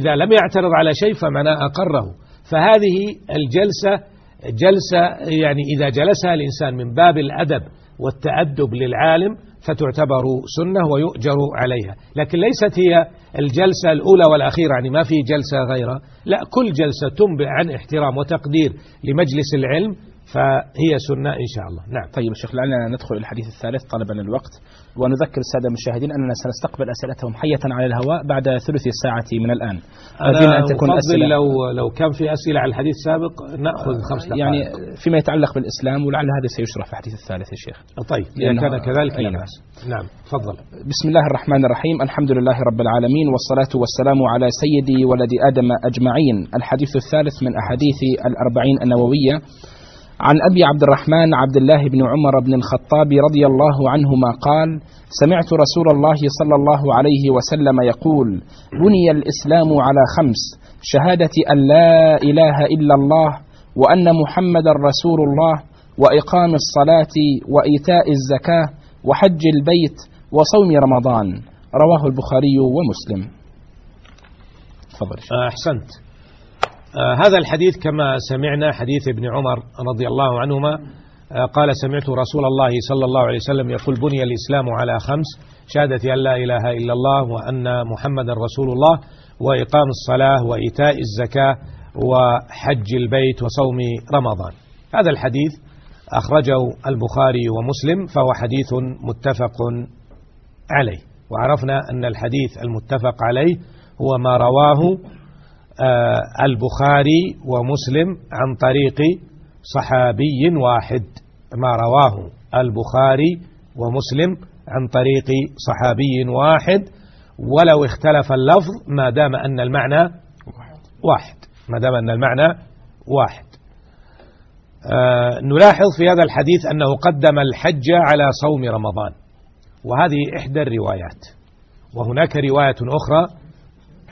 إذا لم يعترض على شيء فمعناه أقره. فهذه الجلسة جلسة يعني إذا جلسها الإنسان من باب الأدب والتأدب للعالم فتعتبر سنة ويؤجر عليها. لكن ليست هي الجلسة الأولى والأخيرة يعني ما في جلسة غيرها. لا كل جلسة تنبئ عن احترام وتقدير لمجلس العلم فهي سنة إن شاء الله. نعم. طيب الشيخ لعلنا ندخل إلى الحديث الثالث طلبا الوقت. ونذكر السادة المشاهدين أننا سنستقبل أسئلتهم حية على الهواء بعد ثلث الساعة من الآن. أنا أن تكون أسئلة لو, لو كان في أسئلة على الحديث السابق نأخذ خمس دقائق. يعني فيما يتعلق بالإسلام ولعل هذا سيشرح في الحديث الثالث يا شيخ. طيب إذا كان كذلك لا بأس. نعم تفضل. بسم الله الرحمن الرحيم. الحمد لله رب العالمين والصلاة والسلام على سيدي ولد آدم أجمعين. الحديث الثالث من أحاديث الأربعين النووية. عن أبي عبد الرحمن عبد الله بن عمر بن الخطاب رضي الله عنهما قال سمعت رسول الله صلى الله عليه وسلم يقول بني الإسلام على خمس شهادة أن لا إله إلا الله وأن محمد رسول الله وإقام الصلاة وإيتاء الزكاة وحج البيت وصوم رمضان. رواه البخاري ومسلم. تفضل أحسنت. آه هذا الحديث كما سمعنا حديث ابن عمر رضي الله عنهما آه قال سمعت رسول الله صلى الله عليه وسلم يقول بني الإسلام على خمس شهادة أن لا إله إلا الله وأن محمد رسول الله وإقام الصلاة وإيتاء الزكاة وحج البيت وصوم رمضان. هذا الحديث أخرجه البخاري ومسلم فهو حديث متفق عليه وعرفنا أن الحديث المتفق عليه هو ما رواه آه، البخاري ومسلم عن طريق صحابي واحد ما رواه البخاري ومسلم عن طريق صحابي واحد. ولو اختلف اللفظ ما دام أن المعنى واحد ما دام أن المعنى واحد. آه نلاحظ في هذا الحديث أنه قدم الحج على صوم رمضان وهذه إحدى الروايات. وهناك رواية أخرى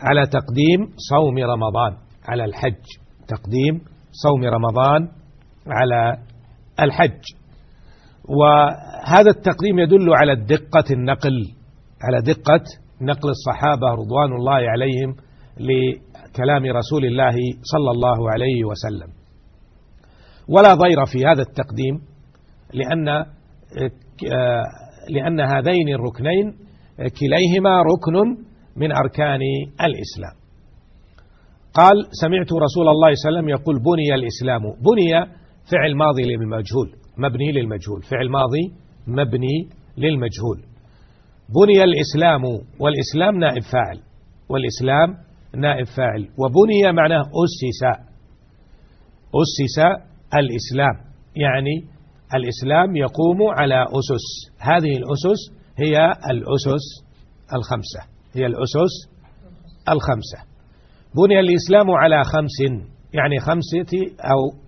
على تقديم صوم رمضان. على الحج. تقديم صوم رمضان على الحج. وهذا التقديم يدل على دقة النقل على دقة نقل الصحابة رضوان الله عليهم لكلام رسول الله صلى الله عليه وسلم. ولا ضير في هذا التقديم لأن لأن هذين الركنين كليهما ركن من أركان الإسلام. قال سمعت رسول الله صلى الله عليه وسلم يقول بني الإسلام. بني فعل ماضي للمجهول مبني للمجهول. فعل ماضي مبني للمجهول. بني الإسلام والإسلام نائب فاعل. والإسلام نائب فاعل. وبني معناه أسس. أسس الإسلام. يعني الإسلام يقوم على أسس. هذه الأسس هي الأسس الخمسة. هي الأسس الخمسة. بني الإسلام على خمس يعني خمسة أو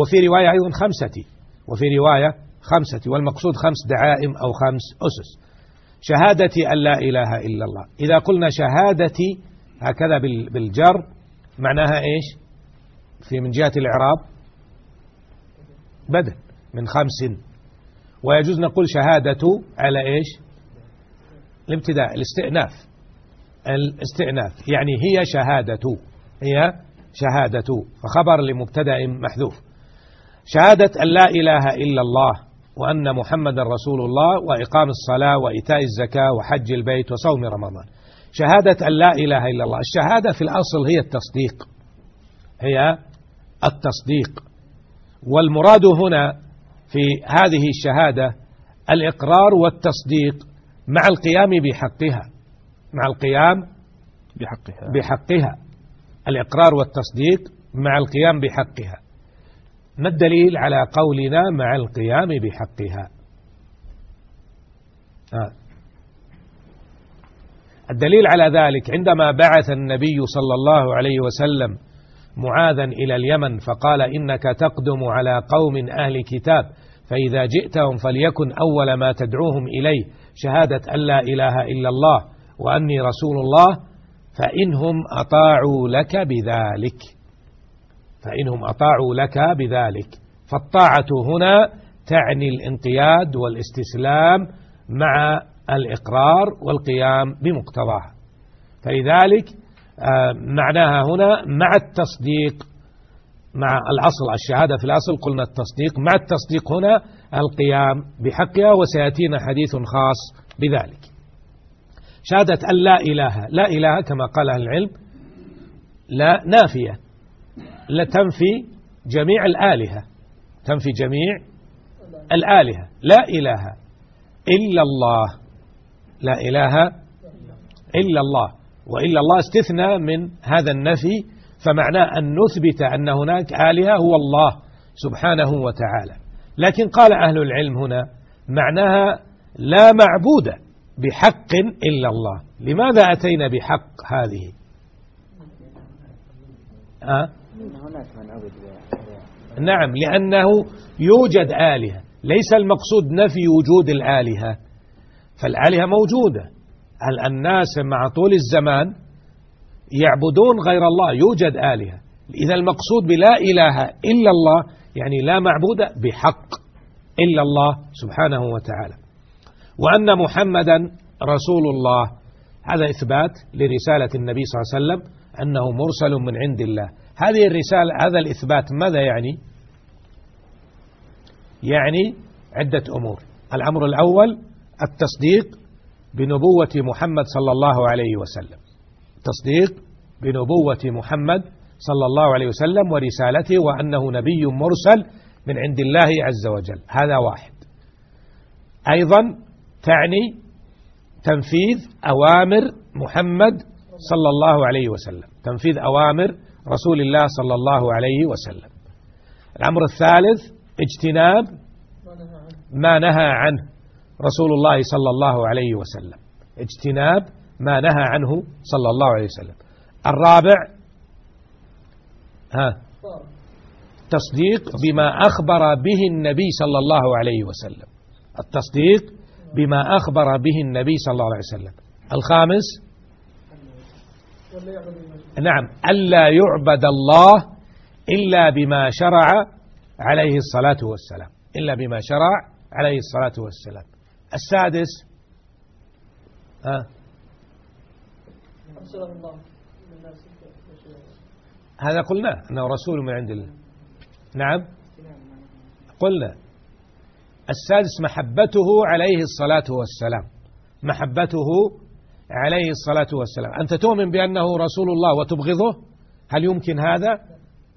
وفي رواية أيضا خمسة وفي رواية خمسة والمقصود خمس دعائم أو خمس أسس. شهادة أن لا إله إلا الله. إذا قلنا شهادتي هكذا بالجر معناها إيش؟ في من جهة الإعراب بدل من خمس. ويجوز نقول شهادة على إيش؟ الابتداء الاستئناف. الاستئناف. يعني هي شهادة. هي شهادة. فخبر لمبتدأ محذوف. شهادة أن لا إله إلا الله وأن محمد رسول الله وإقام الصلاة وإيتاء الزكاة وحج البيت وصوم رمضان. شهادة أن لا إله إلا الله. الشهادة في الأصل هي التصديق. هي التصديق. والمراد هنا في هذه الشهادة الإقرار والتصديق مع القيام بحقها. مع القيام بحقها. بحقها. الإقرار والتصديق مع القيام بحقها. ما الدليل على قولنا مع القيام بحقها؟ آه. الدليل على ذلك عندما بعث النبي صلى الله عليه وسلم معاذا إلى اليمن فقال إنك تقدم على قوم أهل كتاب فإذا جئتهم فليكن أول ما تدعوهم إليه شهادة أن لا إله إلا الله. وأني رسول الله فإنهم أطاعوا لك بذلك. فإنهم أطاعوا لك بذلك. فالطاعة هنا تعني الانقياد والاستسلام مع الإقرار والقيام بمقتضاها. فلذلك آه، معناها هنا مع التصديق مع الأصل الشهادة في الأصل قلنا التصديق. مع التصديق هنا القيام بحقها وسيأتينا حديث خاص بذلك. شهادة أن لا إله لا إله كما قال أهل العلم لا نافية لا تنفي جميع الآلهة تنفي جميع الآلهة لا إله إلا الله لا إله إلا الله وإلا الله استثنى من هذا النفي فمعناه أن نثبت أن هناك آلهة هو الله سبحانه وتعالى. لكن قال أهل العلم هنا معناها لا معبود. بحق إلا الله. لماذا أتينا بحق هذه؟ أه؟ نعم لأنه يوجد آلهة. ليس المقصود نفي وجود الآلهة. فالآلهة موجودة. الناس مع طول الزمان يعبدون غير الله؟ يوجد آلهة. إذا المقصود بلا إله إلا الله يعني لا معبود بحق إلا الله سبحانه وتعالى. وأن محمدا رسول الله. هذا إثبات لرسالة النبي صلى الله عليه وسلم أنه مرسل من عند الله. هذه الرسالة هذا الإثبات ماذا يعني؟ يعني عدة أمور. الأمر الأول التصديق بنبوة محمد صلى الله عليه وسلم. تصديق بنبوة محمد صلى الله عليه وسلم ورسالته وأنه نبي مرسل من عند الله عز وجل. هذا واحد. أيضا تعني تنفيذ أوامر محمد صلى الله عليه وسلم. تنفيذ أوامر رسول الله صلى الله عليه وسلم. الأمر الثالث اجتناب ما نهى عنه رسول الله صلى الله عليه وسلم. اجتناب ما نهى عنه صلى الله عليه وسلم. الرابع ها تصديق بما أخبر به النبي صلى الله عليه وسلم. التصديق بما أخبر به النبي صلى الله عليه وسلم. الخامس نعم ألا يعبد الله إلا بما شرع عليه الصلاة والسلام. إلا بما شرع عليه الصلاة والسلام. السادس ها؟ هذا قلنا أنه رسول من عند الله. نعم؟ قلنا. السادس محبته عليه الصلاة والسلام. محبته عليه الصلاة والسلام. أنت تؤمن بأنه رسول الله وتبغضه؟ هل يمكن هذا؟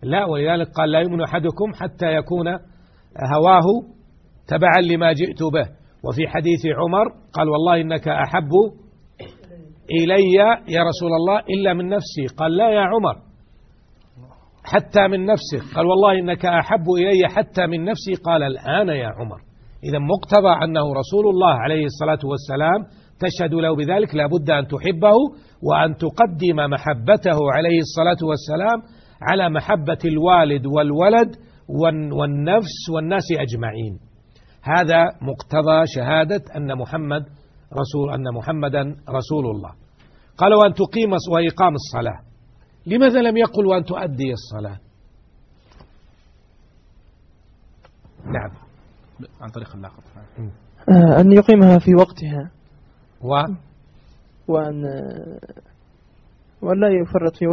لا ولذلك قال لا يؤمن أحدكم حتى يكون هواه تبعا لما جئت به. وفي حديث عمر قال والله إنك أحب إلي يا رسول الله إلا من نفسي. قال لا يا عمر حتى من نفسك. قال والله إنك أحب إلي حتى من نفسي. قال الآن يا عمر. إذا مقتضى أنه رسول الله عليه الصلاة والسلام تشهد له بذلك لابد أن تحبه وأن تقدم محبته عليه الصلاة والسلام على محبة الوالد والولد والنفس والناس أجمعين. هذا مقتضى شهادة أن محمد رسول أن محمدا رسول الله. قال وأن تقيم وإقام الصلاة. لماذا لم يقل وأن تؤدي الصلاة نعم. عن طريق اللاقط آه، أن يقيمها في وقتها. و؟ وأن ولا يفرط فيه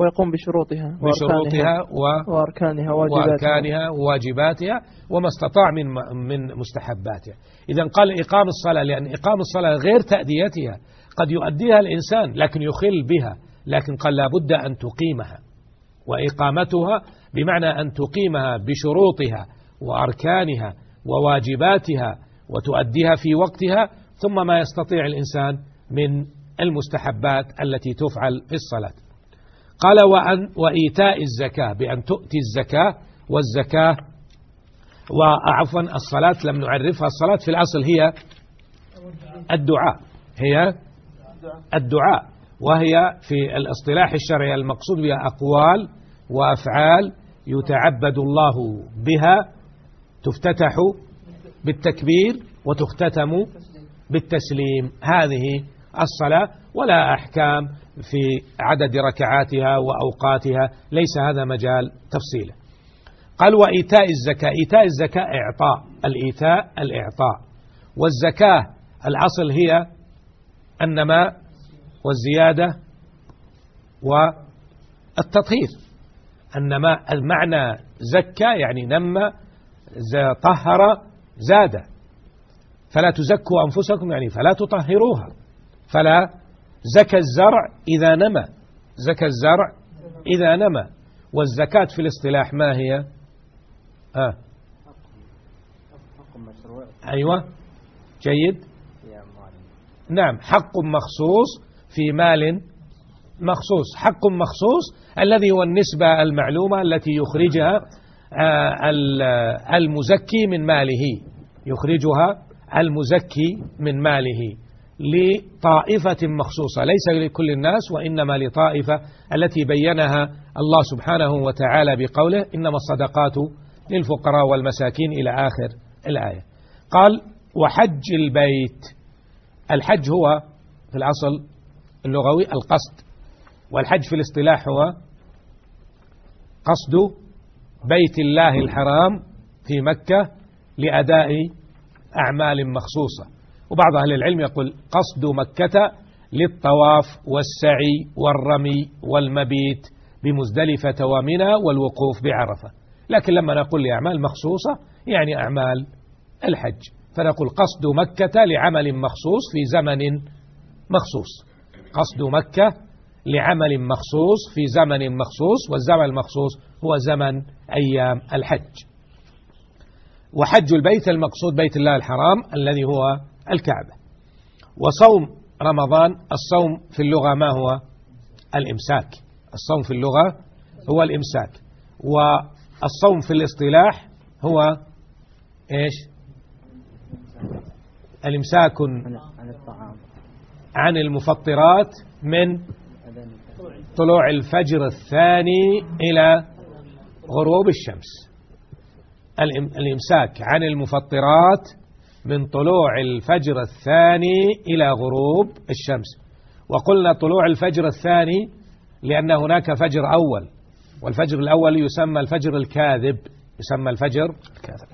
ويقوم بشروطها بشروطها وأركانها وواجباتها وأركانها وواجباتها وما استطاع من من مستحباتها. إذا قال إقام الصلاة لأن إقام الصلاة غير تأديتها. قد يؤديها الإنسان لكن يخل بها. لكن قال لابد أن تقيمها. وإقامتها بمعنى أن تقيمها بشروطها وأركانها وواجباتها وتؤديها في وقتها ثم ما يستطيع الإنسان من المستحبات التي تفعل في الصلاة. قال وأن وإيتاء الزكاة بأن تؤتي الزكاة والزكاة. وعفوا الصلاة لم نعرفها الصلاة في الأصل هي الدعاء هي الدعاء وهي في الاصطلاح الشرعي المقصود بها أقوال وأفعال يتعبد الله بها تفتتح بالتكبير وتختتم بالتسليم. هذه الصلاة ولا أحكام في عدد ركعاتها وأوقاتها ليس هذا مجال تفصيله قال وإيتاء الزكاة إيتاء الزكاة إعطاء الإيتاء الإعطاء. والزكاة الأصل هي النماء والزيادة والتطهير. النماء المعنى زكى يعني نمى طهر زاد. فلا تزكوا أنفسكم يعني فلا تطهروها. فلا زكى الزرع إذا نمى زكى الزرع إذا نمى والزكاة في الاصطلاح ما هي؟ آه. حق مشروع. أيوة. جيد. نعم. حق مخصوص في مال مخصوص. حق مخصوص الذي هو النسبة المعلومة التي يخرجها المزكي من ماله. يخرجها المزكي من ماله لطائفة مخصوصة ليس لكل الناس وإنما لطائفة التي بينها الله سبحانه وتعالى بقوله إنما الصدقات للفقراء والمساكين إلى آخر الآية. قال وحج البيت. الحج هو في الأصل اللغوي القصد والحج في الاصطلاح هو قصد بيت الله الحرام في مكة لأداء أعمال مخصوصة. وبعض أهل العلم يقول قصد مكة للطواف والسعي والرمي والمبيت بمزدلفة ومنى والوقوف بعرفة. لكن لما نقول لأعمال مخصوصة يعني أعمال الحج. فنقول قصد مكة لعمل مخصوص في زمن مخصوص. قصد مكة لعمل مخصوص في زمن مخصوص والزمن المخصوص هو زمن أيام الحج. وحج البيت المقصود بيت الله الحرام الذي هو الكعبة. وصوم رمضان الصوم في اللغة ما هو؟ الإمساك. الصوم في اللغة هو الإمساك. والصوم في الاصطلاح هو إيش؟ الإمساك عن المفطرات من طلوع الفجر الثاني إلى غروب الشمس. الإم- الإمساك عن المفطرات من طلوع الفجر الثاني إلى غروب الشمس. وقلنا طلوع الفجر الثاني لأن هناك فجر أول والفجر الأول يسمى الفجر الكاذب يسمى الفجر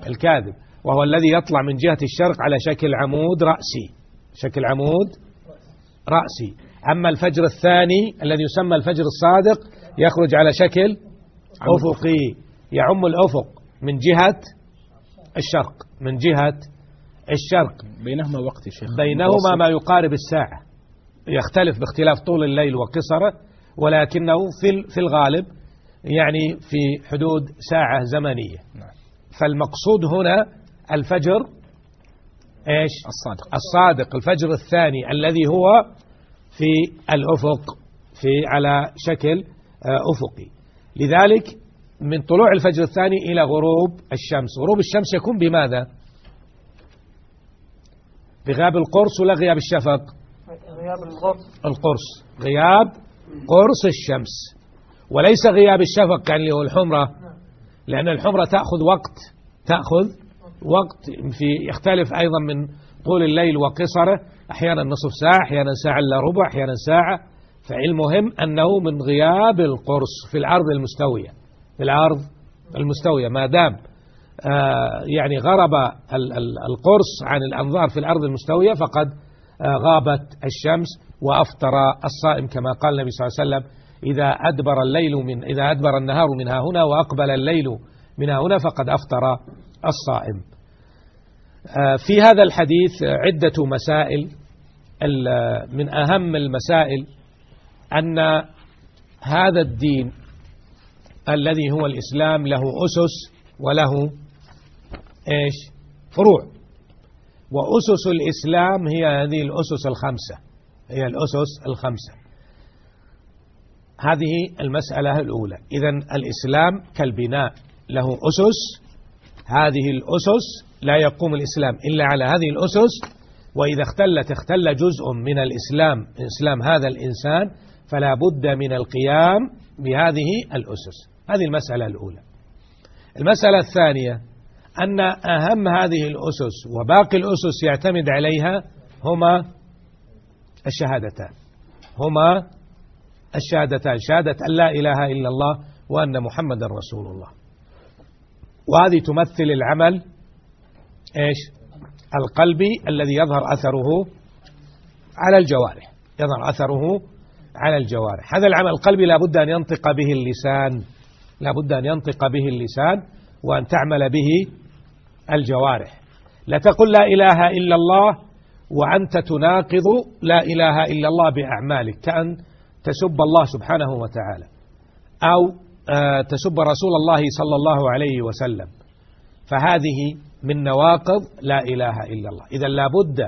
الكاذب. وهو الذي يطلع من جهة الشرق على شكل عمود رأسي. شكل عمود رأسي. أما الفجر الثاني الذي يسمى الفجر الصادق يخرج على شكل أفقي. يعم الأفق من جهة الشرق. من جهة الشرق. بينهما وقت شيخ. بينهما. ما يقارب الساعة. يختلف باختلاف طول الليل وقصره ولكنه في في الغالب يعني في حدود ساعة زمنية. نعم. فالمقصود هنا الفجر إيش؟ الصادق. الصادق. الفجر الثاني الذي هو في الأفق في على شكل آه، أفقي. لذلك من طلوع الفجر الثاني إلى غروب الشمس. غروب الشمس يكون بماذا؟ بغياب القرص ولا غياب الشفق؟ غياب الغرس القرص. غياب قرص الشمس. وليس غياب الشفق يعني اللي هو الحمرة. لأن الحمرة تأخذ وقت تأخذ وقت في يختلف أيضا من طول الليل وقصره. أحيانا نصف ساعة أحيانا ساعة إلا ربع أحيانا ساعة فالمهم أنه من غياب القرص في الأرض المستوية في الأرض المستوية. ما دام آه، يعني غرب ال- ال- القرص عن الأنظار في الأرض المستوية فقد آه، غابت الشمس وأفطر الصائم كما قال النبي صلى الله عليه وسلم إذا أدبر الليل من إذا أدبر النهار من ها هنا وأقبل الليل من ها هنا فقد أفطر الصائم. آه، في هذا الحديث عدة مسائل من أهم المسائل أن هذا الدين الذي هو الإسلام له أسس وله إيش؟ فروع. وأسس الإسلام هي هذه الأسس الخمسة. هي الأسس الخمسة. هذه المسألة الأولى. إذا الإسلام كالبناء له أسس. هذه الأسس لا يقوم الإسلام إلا على هذه الأسس. وإذا اختلت اختل جزء من الإسلام إسلام هذا الإنسان فلا بد من القيام بهذه الأسس. هذه المسألة الأولى. المسألة الثانية أن أهم هذه الأسس وباقي الأسس يعتمد عليها هما الشهادتان. هما الشهادتان شهادة أن لا إله إلا الله وأن محمد رسول الله. وهذه تمثل العمل إيش؟ القلبي الذي يظهر أثره على الجوارح يظهر أثره على الجوارح. هذا العمل القلبي لابد أن ينطق به اللسان. لا بد أن ينطق به اللسان وأن تعمل به الجوارح. لا تقل لا إله إلا الله وأنت تناقض لا إله إلا الله بأعمالك كأن تسب الله سبحانه وتعالى أو آه، تسب رسول الله صلى الله عليه وسلم. فهذه من نواقض لا إله إلا الله. إذا لابد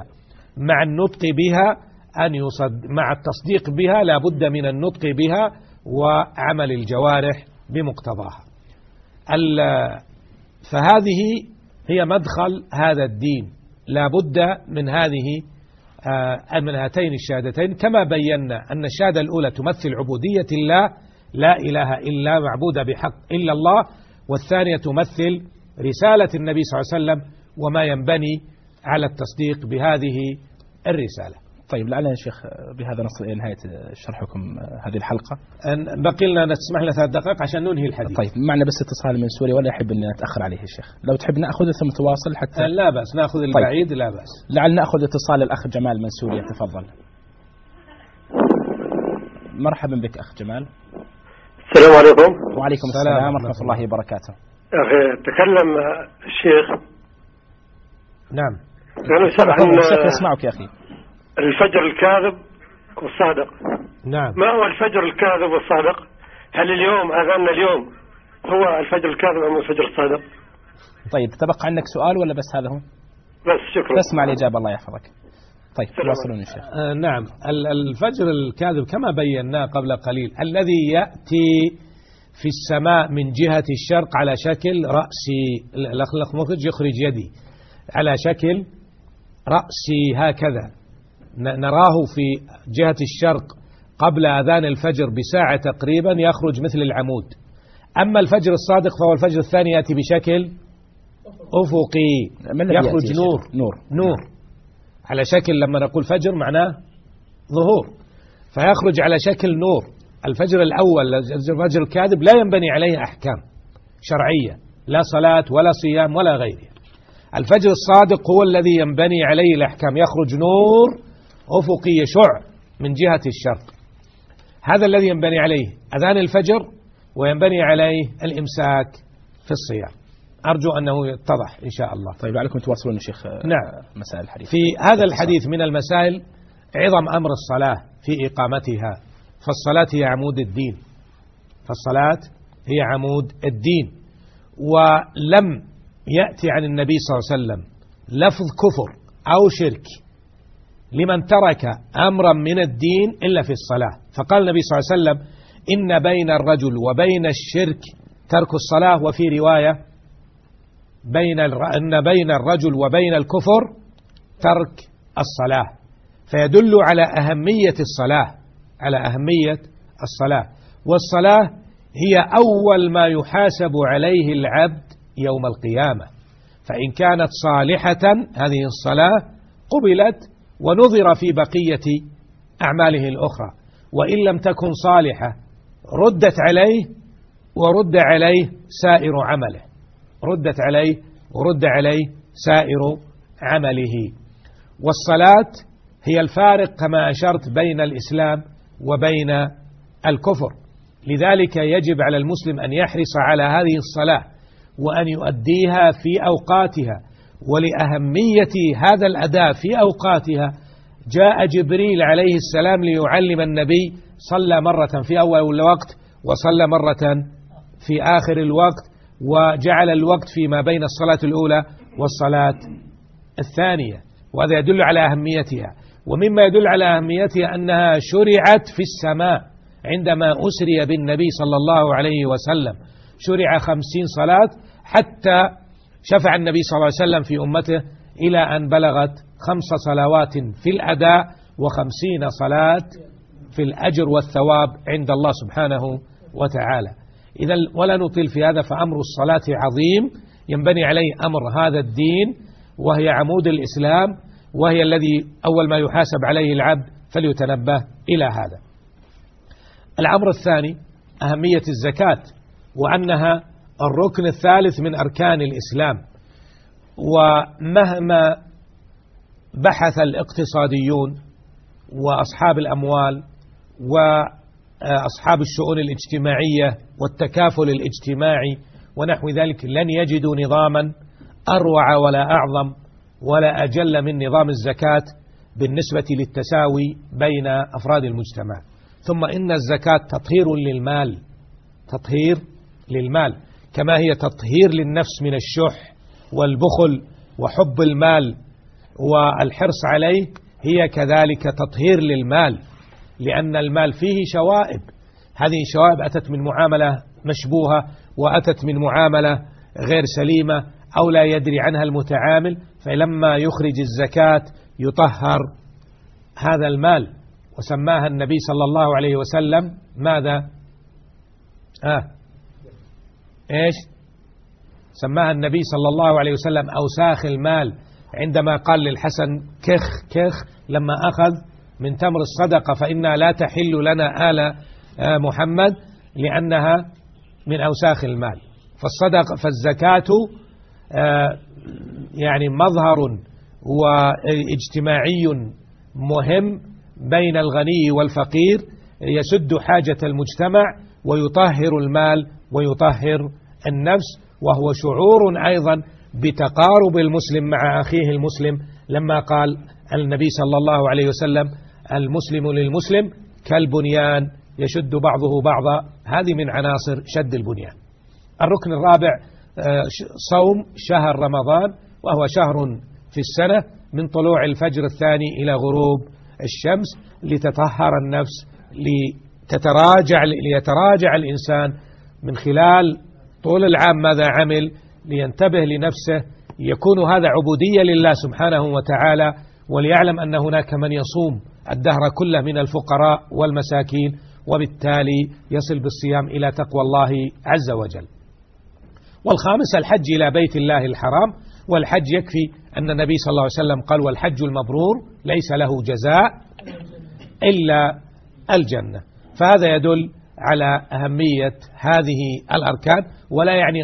مع النطق بها أن يصد مع التصديق بها لابد من النطق بها وعمل الجوارح بمقتضاها. فهذه هي مدخل هذا الدين. لا بد من هذه آه، من هاتين الشهادتين. كما بينا أن الشهادة الأولى تمثل عبودية الله لا إله إلا معبود بحق إلا الله. والثانية تمثل رسالة النبي صلى الله عليه وسلم وما ينبني على التصديق بهذه الرسالة. طيب لعل يا شيخ بهذا نصل إلى نهاية شرحكم هذه الحلقة. بقي لنا نسمح لنا ثلاث دقائق عشان ننهي الحديث. طيب معنا بس اتصال من سوريا ولا أحب أن نتأخر عليه يا شيخ؟ لو تحب نأخذ ثم تواصل حتى لا بأس نأخذ طيب. البعيد طيب. لا بأس. لعل نأخذ اتصال الأخ جمال من سوريا تفضل. مرحبا بك أخ جمال. السلام عليكم. وعليكم السلام ورحمة الله وبركاته. أخي تكلم الشيخ. نعم. أنا الشيخ يسمعك يا أخي. الفجر الكاذب والصادق. نعم. ما هو الفجر الكاذب والصادق؟ هل اليوم أذان اليوم هو الفجر الكاذب أم الفجر الصادق؟ طيب تبقى عندك سؤال ولا بس هذا هو؟ بس شكرا. تسمع الإجابة الله يحفظك. طيب تواصلون يا شيخ. آه نعم. الفجر الكاذب كما بيناه قبل قليل الذي يأتي في السماء من جهة الشرق على شكل رأسي الأخ مخرج يخرج يدي على شكل رأسي هكذا. نراه في جهة الشرق قبل أذان الفجر بساعة تقريبا يخرج مثل العمود. أما الفجر الصادق فهو الفجر الثاني يأتي بشكل أفقي. يخرج نور. نور. نور. على شكل لما نقول فجر معناه ظهور. فيخرج على شكل نور. الفجر الأول الفجر الكاذب لا ينبني عليه أحكام شرعية لا صلاة ولا صيام ولا غيره الفجر الصادق هو الذي ينبني عليه الأحكام. يخرج نور أفقي يشع من جهة الشرق هذا الذي ينبني عليه أذان الفجر وينبني عليه الإمساك في الصيام. أرجو أنه يتضح إن شاء الله. طيب عليكم تواصلون شيخ نعم. مسائل الحديث. في هذا الحديث من المسائل عظم أمر الصلاة في إقامتها فالصلاة هي عمود الدين. فالصلاة هي عمود الدين. ولم يأتي عن النبي صلى الله عليه وسلم لفظ كفر أو شرك لمن ترك أمرا من الدين إلا في الصلاة. فقال النبي صلى الله عليه وسلم إن بين الرجل وبين الشرك ترك الصلاة. وفي رواية بين أن بين الرجل وبين الكفر ترك الصلاة. فيدل على أهمية الصلاة على أهمية الصلاة. والصلاة هي أول ما يحاسب عليه العبد يوم القيامة. فإن كانت صالحة هذه الصلاة قبلت ونظر في بقية أعماله الأخرى وإن لم تكن صالحة ردت عليه ورد عليه سائر عمله. ردت عليه ورد عليه سائر عمله. والصلاة هي الفارق كما أشرت بين الإسلام وبين الكفر. لذلك يجب على المسلم أن يحرص على هذه الصلاة وأن يؤديها في أوقاتها. ولأهمية هذا الأداء في أوقاتها جاء جبريل عليه السلام ليعلم النبي صلى مرة في أول الوقت وصلى مرة في آخر الوقت وجعل الوقت فيما بين الصلاة الأولى والصلاة الثانية وهذا يدل على أهميتها. ومما يدل على أهميتها أنها شرعت في السماء عندما أسري بالنبي صلى الله عليه وسلم. شرع خمسين صلاة حتى شفع النبي صلى الله عليه وسلم في أمته إلى أن بلغت خمس صلوات في الأداء وخمسين صلاة في الأجر والثواب عند الله سبحانه وتعالى. إذا ولا نطيل في هذا فأمر الصلاة عظيم. ينبني عليه أمر هذا الدين وهي عمود الإسلام وهي الذي أول ما يحاسب عليه العبد فليتنبه إلى هذا. الأمر الثاني أهمية الزكاة وأنها الركن الثالث من أركان الإسلام. ومهما بحث الاقتصاديون وأصحاب الأموال أصحاب الشؤون الاجتماعية والتكافل الاجتماعي ونحو ذلك لن يجدوا نظاما أروع ولا أعظم ولا أجل من نظام الزكاة بالنسبة للتساوي بين أفراد المجتمع. ثم إن الزكاة تطهير للمال تطهير للمال. كما هي تطهير للنفس من الشح والبخل وحب المال والحرص عليه هي كذلك تطهير للمال لأن المال فيه شوائب. هذه الشوائب أتت من معاملة مشبوهة وأتت من معاملة غير سليمة أو لا يدري عنها المتعامل فلما يخرج الزكاة يطهر هذا المال. وسماها النبي صلى الله عليه وسلم ماذا؟ آه إيش؟ سماها النبي صلى الله عليه وسلم أوساخ المال. عندما قال للحسن كخ كخ لما أخذ من تمر الصدقة فإنها لا تحل لنا آل آه، محمد لأنها من أوساخ المال. فالصدقة فالزكاة آه، يعني مظهر واجتماعي مهم بين الغني والفقير. يسد حاجة المجتمع ويطهر المال ويطهر النفس وهو شعور أيضا بتقارب المسلم مع أخيه المسلم. لما قال النبي صلى الله عليه وسلم المسلم للمسلم كالبنيان يشد بعضه بعضا. هذه من عناصر شد البنيان. الركن الرابع آه، صوم شهر رمضان وهو شهر في السنة من طلوع الفجر الثاني إلى غروب الشمس لتطهر النفس لتتراجع ليتراجع الإنسان من خلال طول العام ماذا عمل لينتبه لنفسه يكون هذا عبودية لله سبحانه وتعالى وليعلم أن هناك من يصوم الدهر كله من الفقراء والمساكين وبالتالي يصل بالصيام إلى تقوى الله عز وجل. والخامس الحج إلى بيت الله الحرام والحج يكفي أن النبي صلى الله عليه وسلم قال والحج المبرور ليس له جزاء إلا الجنة فهذا يدل على أهمية هذه الأركان ولا يعني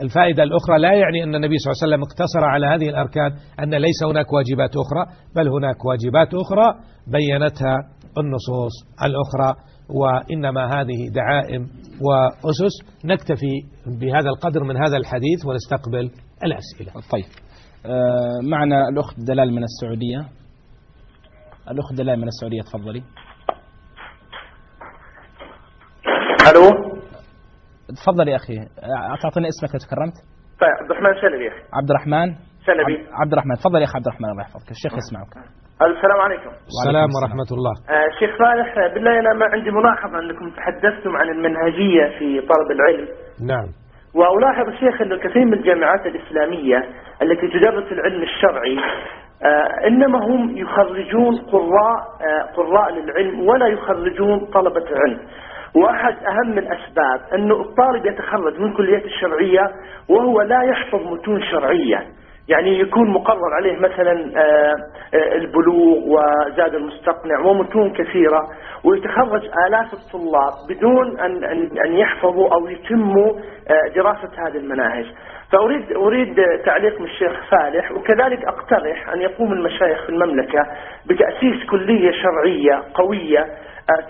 الفائدة الأخرى لا يعني أن النبي صلى الله عليه وسلم اقتصر على هذه الأركان أن ليس هناك واجبات أخرى بل هناك واجبات أخرى بينتها النصوص الأخرى وإنما هذه دعائم وأسس نكتفي بهذا القدر من هذا الحديث ونستقبل الأسئلة. طيب. آه، معنا الأخت دلال من السعودية. الأخت دلال من السعودية تفضلي. ألو؟ تفضل يا أخي. آه، تعطينا اسمك لو تكرمت. طيب عبد الرحمن شلبي يا أخي. عبد الرحمن شلبي. عبد- الرحمن تفضل يا أخي عبد الرحمن الله يحفظك. الشيخ يسمعك. السلام عليكم. السلام ورحمة الله. آه شيخ صالح بالله أنا ما عندي ملاحظة أنكم تحدثتم عن المنهجية في طلب العلم. نعم. وألاحظ شيخ انه كثير من الجامعات الإسلامية التي تدرس العلم الشرعي آه إنما هم يخرجون قراء آه قراء للعلم ولا يخرجون طلبة علم. واحد أهم الاسباب أنه الطالب يتخرج من كليات الشرعية وهو لا يحفظ متون شرعية. يعني يكون مقرر عليه مثلا آه، آه، البلوغ وزاد المستقنع ومتون كثيرة ويتخرج آلاف الطلاب بدون أن يحفظوا أو يتموا آه، دراسة هذه المناهج. فأريد أريد تعليق من الشيخ فالح وكذلك أقترح أن يقوم المشايخ في المملكة بتأسيس كلية شرعية قوية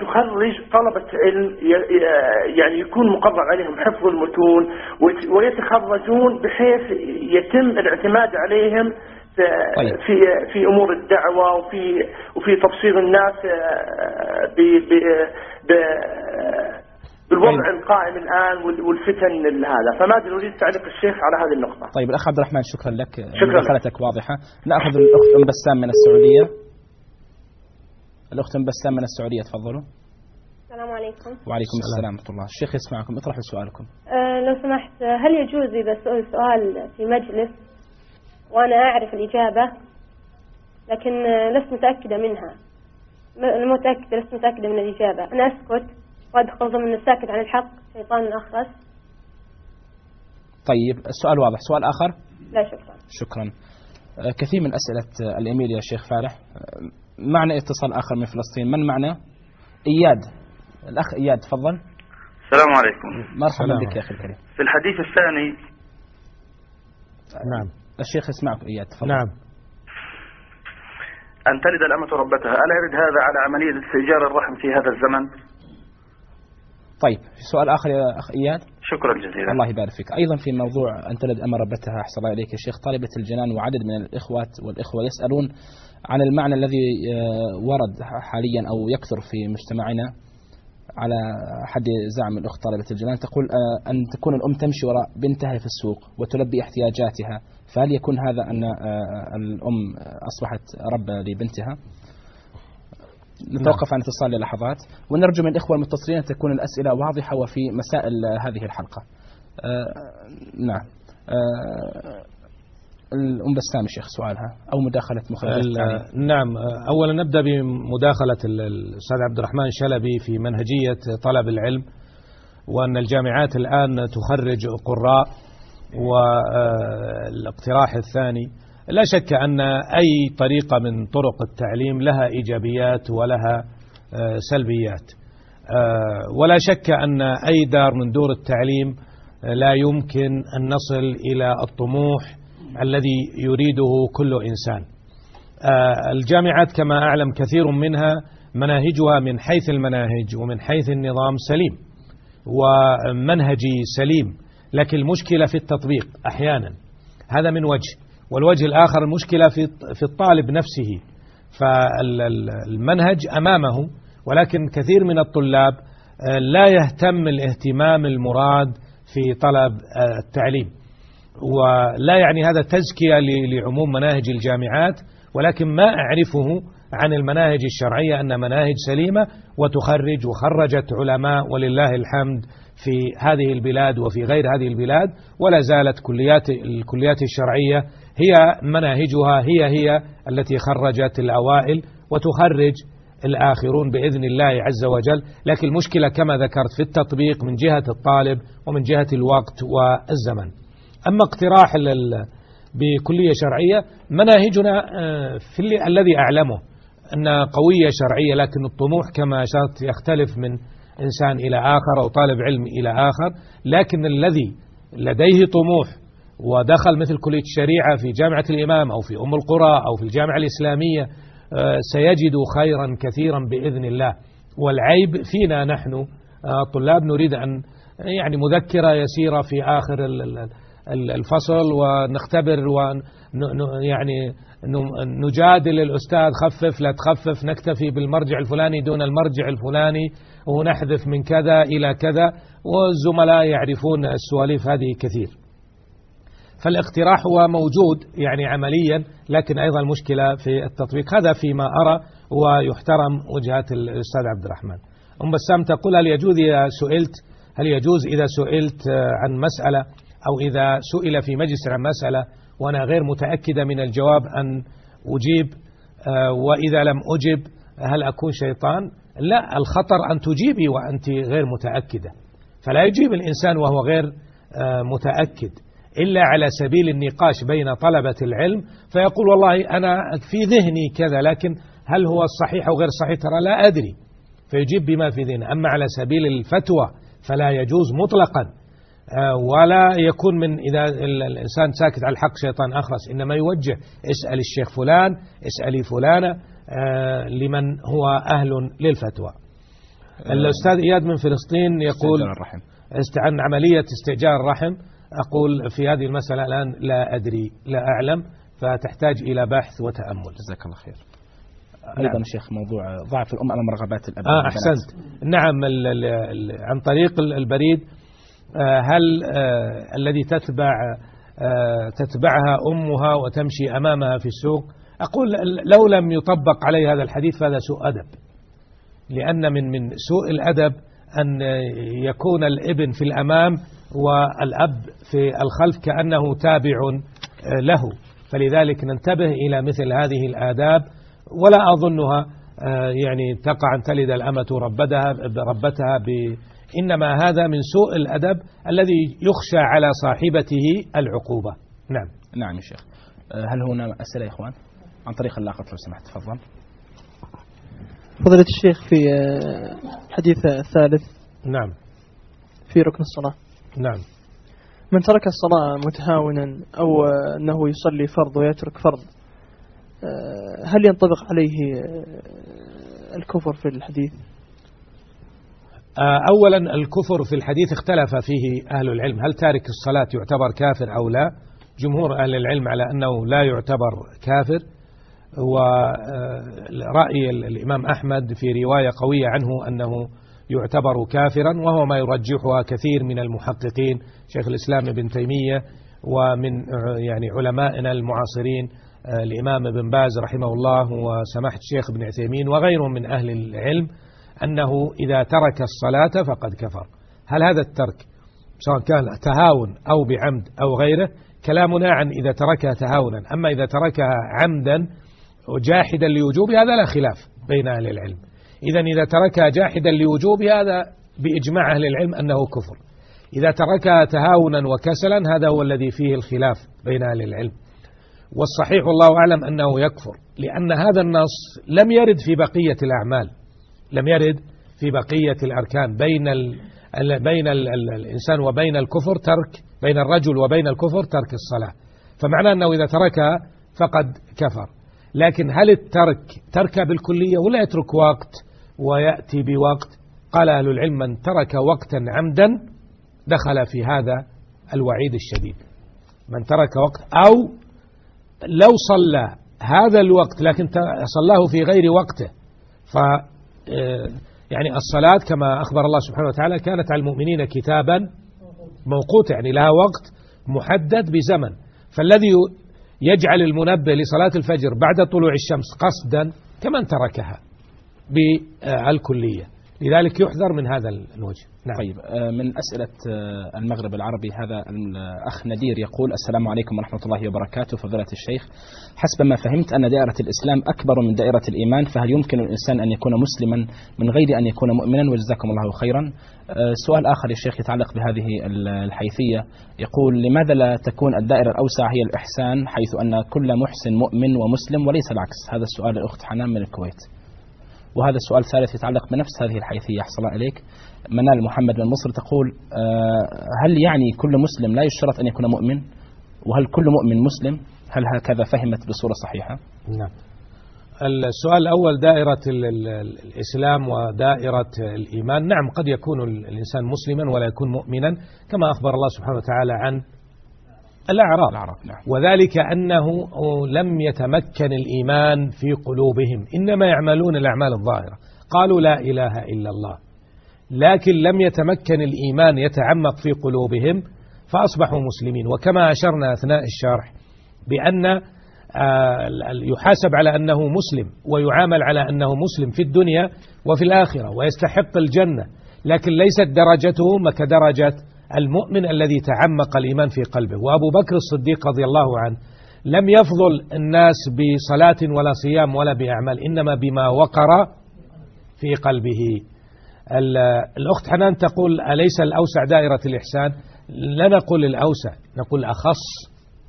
تخرج طلبة علم ي- يعني يكون مقرر عليهم حفظ المتون ويت- ويتخرجون بحيث يتم الاعتماد عليهم في- طيب. في في أمور الدعوة وفي وفي تبصير الناس آه، ب ب- ب- بالوضع طيب. القائم الآن وال- والفتن هذا فما أدري أريد تعليق الشيخ على هذه النقطة طيب الأخ عبد الرحمن شكرا لك شكراً. مداخلتك واضحة نأخذ الأخت أم بسام من السعودية الأخت بسام من السعودية تفضلوا. السلام عليكم. وعليكم السلام. ورحمة الله. الشيخ يسمعكم اطرحوا سؤالكم. أه لو سمحت هل يجوز إذا سأل سؤال في مجلس وأنا أعرف الإجابة؟ لكن آه، لست متأكدة منها. متأكدة لست متأكدة من الإجابة. أنا أسكت. وأدخل ضمن الساكت عن الحق. شيطان أخرس طيب السؤال واضح. سؤال آخر؟ لا شكرا. شكرا. آه، كثير من أسئلة آه، الإيميل يا شيخ فالح معنا اتصال آخر من فلسطين؟ من معنا إياد. الأخ إياد تفضل. السلام عليكم. مرحبا بك يا أخي الكريم. في الحديث الثاني نعم. الشيخ يسمعك إياد تفضل. نعم. أن تلد الأمة ربتها. ألا يرد هذا على عملية استئجار الرحم في هذا الزمن؟ طيب في سؤال آخر يا أخ إياد. شكرا جزيلا. الله يبارك فيك. أيضا في موضوع أنت الذي أمر ربتها أحسن الله إليك يا شيخ. طالبة الجنان وعدد من الإخوات والإخوة يسألون عن المعنى الذي آه، ورد حاليا أو يكثر في مجتمعنا على حد زعم الأخت طالبة الجنان تقول آه، أن تكون الأم تمشي وراء بنتها في السوق وتلبي احتياجاتها فهل يكون هذا أن آه، الأم أصبحت رب لبنتها. نتوقف عن اتصال للحظات. ونرجو من الإخوة المتصلين أن تكون الأسئلة واضحة وفي مسائل هذه الحلقة. نعم. الأم بسام شيخ سؤالها أو مداخلة مخرجات ال- نعم أولا نبدأ بمداخلة ال- الأستاذ عبد الرحمن شلبي في منهجية طلب العلم وأن الجامعات الآن تخرج قراء والاقتراح الثاني. لا شك أن أي طريقة من طرق التعليم لها إيجابيات ولها آه، سلبيات. آه، ولا شك أن أي دار من دور التعليم آه، لا يمكن أن نصل إلى الطموح الذي يريده كل إنسان. آه، الجامعات كما أعلم كثير منها مناهجها من حيث المناهج ومن حيث النظام سليم ومنهجي سليم لكن المشكلة في التطبيق أحيانا. هذا من وجه. والوجه الآخر المشكلة في الطالب نفسه. فالمنهج أمامه ولكن كثير من الطلاب آه، لا يهتم الاهتمام المراد في طلب آه، التعليم. ولا يعني هذا تزكية لعموم مناهج الجامعات ولكن ما أعرفه عن المناهج الشرعية أن مناهج سليمة وتخرج وخرجت علماء ولله الحمد في هذه البلاد وفي غير هذه البلاد ولا زالت كليات الكليات الشرعية هي مناهجها هي هي التي خرجت الأوائل وتخرج الآخرون بإذن الله عز وجل. لكن المشكلة كما ذكرت في التطبيق من جهة الطالب ومن جهة الوقت والزمن. أما اقتراح بكلية شرعية مناهجنا آه، في اللي الذي أعلمه أنها قوية شرعية لكن الطموح كما أشرت يختلف من إنسان إلى آخر أو طالب علم إلى آخر. لكن الذي لديه طموح ودخل مثل كلية الشريعة في جامعة الإمام أو في أم القرى أو في الجامعة الإسلامية آه، سيجد خيرا كثيرا بإذن الله. والعيب فينا نحن آه، الطلاب نريد أن يعني مذكرة يسيرة في آخر الفصل ونختبر ون يعني نجادل الأستاذ خفف لا تخفف نكتفي بالمرجع الفلاني دون المرجع الفلاني ونحذف من كذا إلى كذا والزملاء يعرفون السواليف هذه كثير. فالاقتراح هو موجود يعني عمليا لكن أيضا المشكلة في التطبيق. هذا فيما أرى ويحترم وجهات الأستاذ عبد الرحمن. أم بسام تقول هل يجوز إذا سئلت؟ هل يجوز إذا سئلت عن مسألة؟ أو إذا سئل في مجلس عن مسألة وأنا غير متأكدة من الجواب أن أجيب آه، وإذا لم أجب هل أكون شيطان؟ لا الخطر أن تجيبي وأنت غير متأكدة. فلا يجيب الإنسان وهو غير آه، متأكد. إلا على سبيل النقاش بين طلبة العلم فيقول والله أنا في ذهني كذا لكن هل هو الصحيح أو غير صحيح؟ ترى لا أدري. فيجيب بما في ذهنه. أما على سبيل الفتوى فلا يجوز مطلقا. ولا يكون من إذا ال- الإنسان ساكت على الحق شيطان أخرس. إنما يوجه اسأل الشيخ فلان اسألي فلانة آه، لمن هو أهل للفتوى. الأستاذ إياد من فلسطين يقول الرحم. عن عملية استئجار الرحم أقول في هذه المسألة الآن لا أدري لا أعلم فتحتاج إلى بحث وتأمل. جزاك الله خير. نعم. أيضا شيخ موضوع ضعف الأم أمام رغبات الأب آه. أحسنت. نعم ال ال ال عن طريق ال- البريد آه هل آه الذي تتبع آه تتبعها أمها وتمشي أمامها في السوق؟ أقول لو لم يطبق عليه هذا الحديث فهذا سوء أدب. لأن من من سوء الأدب أن يكون الإبن في الأمام والأب في الخلف كأنه تابع آه، له. فلذلك ننتبه إلى مثل هذه الآداب ولا أظنها آه، يعني تقع أن تلد الأمة ربتها ربتها إنما هذا من سوء الأدب الذي يخشى على صاحبته العقوبة. نعم. نعم يا شيخ. آه، هل هنا أسئلة يا إخوان؟ عن طريق اللاقط لو سمحت. تفضل. فضيلة الشيخ في آه، الحديث الثالث. نعم. في ركن الصلاة. نعم. من ترك الصلاة متهاونا أو آه، أنه يصلي فرض ويترك فرض هل ينطبق عليه الكفر في الحديث؟ أولا الكفر في الحديث اختلف فيه أهل العلم. هل تارك الصلاة يعتبر كافر أو لا؟ جمهور أهل العلم على أنه لا يعتبر كافر. ورأي الإمام أحمد في رواية قوية عنه أنه يعتبر كافرا وهو ما يرجحها كثير من المحققين شيخ الإسلام ابن تيمية ومن يعني علمائنا المعاصرين الإمام ابن باز رحمه الله وسماحة الشيخ ابن عثيمين وغيرهم من أهل العلم. أنه إذا ترك الصلاة فقد كفر. هل هذا الترك سواء كان تهاون أو بعمد أو غيره كلامنا عن إذا تركها تهاونا أما إذا تركها عمدا وجاحدا لوجوبها هذا لا خلاف بين أهل العلم. إذا إذا تركها جاحدا لوجوبها هذا بإجماع أهل العلم أنه كفر. إذا تركها تهاونا وكسلا هذا هو الذي فيه الخلاف بين أهل العلم. والصحيح والله أعلم أنه يكفر لأن هذا النص لم يرد في بقية الأعمال. لم يرد في بقية الأركان. بين ال بين ال الإنسان وبين الكفر ترك بين الرجل وبين الكفر ترك الصلاة. فمعنى أنه إذا تركها فقد كفر. لكن هل الترك ترك بالكلية ولا يترك وقت؟ ويأتي بوقت. قال أهل العلم من ترك وقتا عمدا دخل في هذا الوعيد الشديد. من ترك وقت أو لو صلى هذا الوقت لكن صلاه في غير وقته ف يعني الصلاة كما أخبر الله سبحانه وتعالى كانت على المؤمنين كتابا موقوتا يعني لها وقت محدد بزمن. فالذي يجعل المنبه لصلاة الفجر بعد طلوع الشمس قصدا كمن تركها بالكلية. لذلك يحذر من هذا الوجه. نعم. طيب من أسئلة المغرب العربي هذا الأخ ندير يقول السلام عليكم ورحمة الله وبركاته فضيلة الشيخ. حسب ما فهمت أن دائرة الإسلام أكبر من دائرة الإيمان فهل يمكن الإنسان أن يكون مسلما من غير أن يكون مؤمنا؟ وجزاكم الله خيرا. سؤال آخر يا شيخ يتعلق بهذه الحيثية. يقول لماذا لا تكون الدائرة الأوسع هي الإحسان حيث أن كل محسن مؤمن ومسلم وليس العكس؟ هذا السؤال الأخت حنان من الكويت. وهذا السؤال الثالث يتعلق بنفس هذه الحيثية. أحسن إليك. منال محمد من مصر تقول هل يعني كل مسلم لا يشترط أن يكون مؤمن؟ وهل كل مؤمن مسلم؟ هل هكذا فهمت بصورة صحيحة؟ نعم. السؤال الأول دائرة الإسلام ودائرة الإيمان. نعم قد يكون الإنسان مسلما ولا يكون مؤمنا كما أخبر الله سبحانه وتعالى عن الأعراب. نعم. وذلك أنه لم يتمكن الإيمان في قلوبهم. إنما يعملون الأعمال الظاهرة. قالوا لا إله إلا الله. لكن لم يتمكن الإيمان يتعمق في قلوبهم فأصبحوا مسلمين. وكما أشرنا أثناء الشرح بأن يحاسب على أنه مسلم ويعامل على أنه مسلم في الدنيا وفي الآخرة ويستحق الجنة. لكن ليست درجته كدرجة المؤمن الذي تعمق الإيمان في قلبه. وأبو بكر الصديق رضي الله عنه لم يفضل الناس بصلاة ولا صيام ولا بأعمال إنما بما وقر في قلبه. الأخت حنان تقول أليس الأوسع دائرة الإحسان؟ لا نقول الأوسع نقول أخص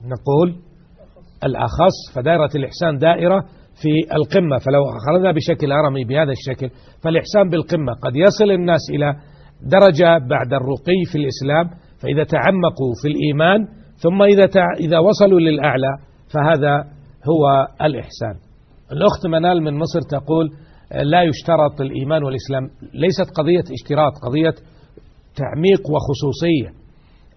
نقول الأخص فدائرة الإحسان دائرة في القمة. فلو أخذنا بشكل هرمي بهذا الشكل فالإحسان بالقمة. قد يصل الناس إلى درجة بعد الرقي في الإسلام فإذا تعمقوا في الإيمان ثم إذا إذا وصلوا للأعلى فهذا هو الإحسان. الأخت منال من مصر تقول لا يشترط الإيمان والإسلام. ليست قضية اشتراط قضية تعميق وخصوصية.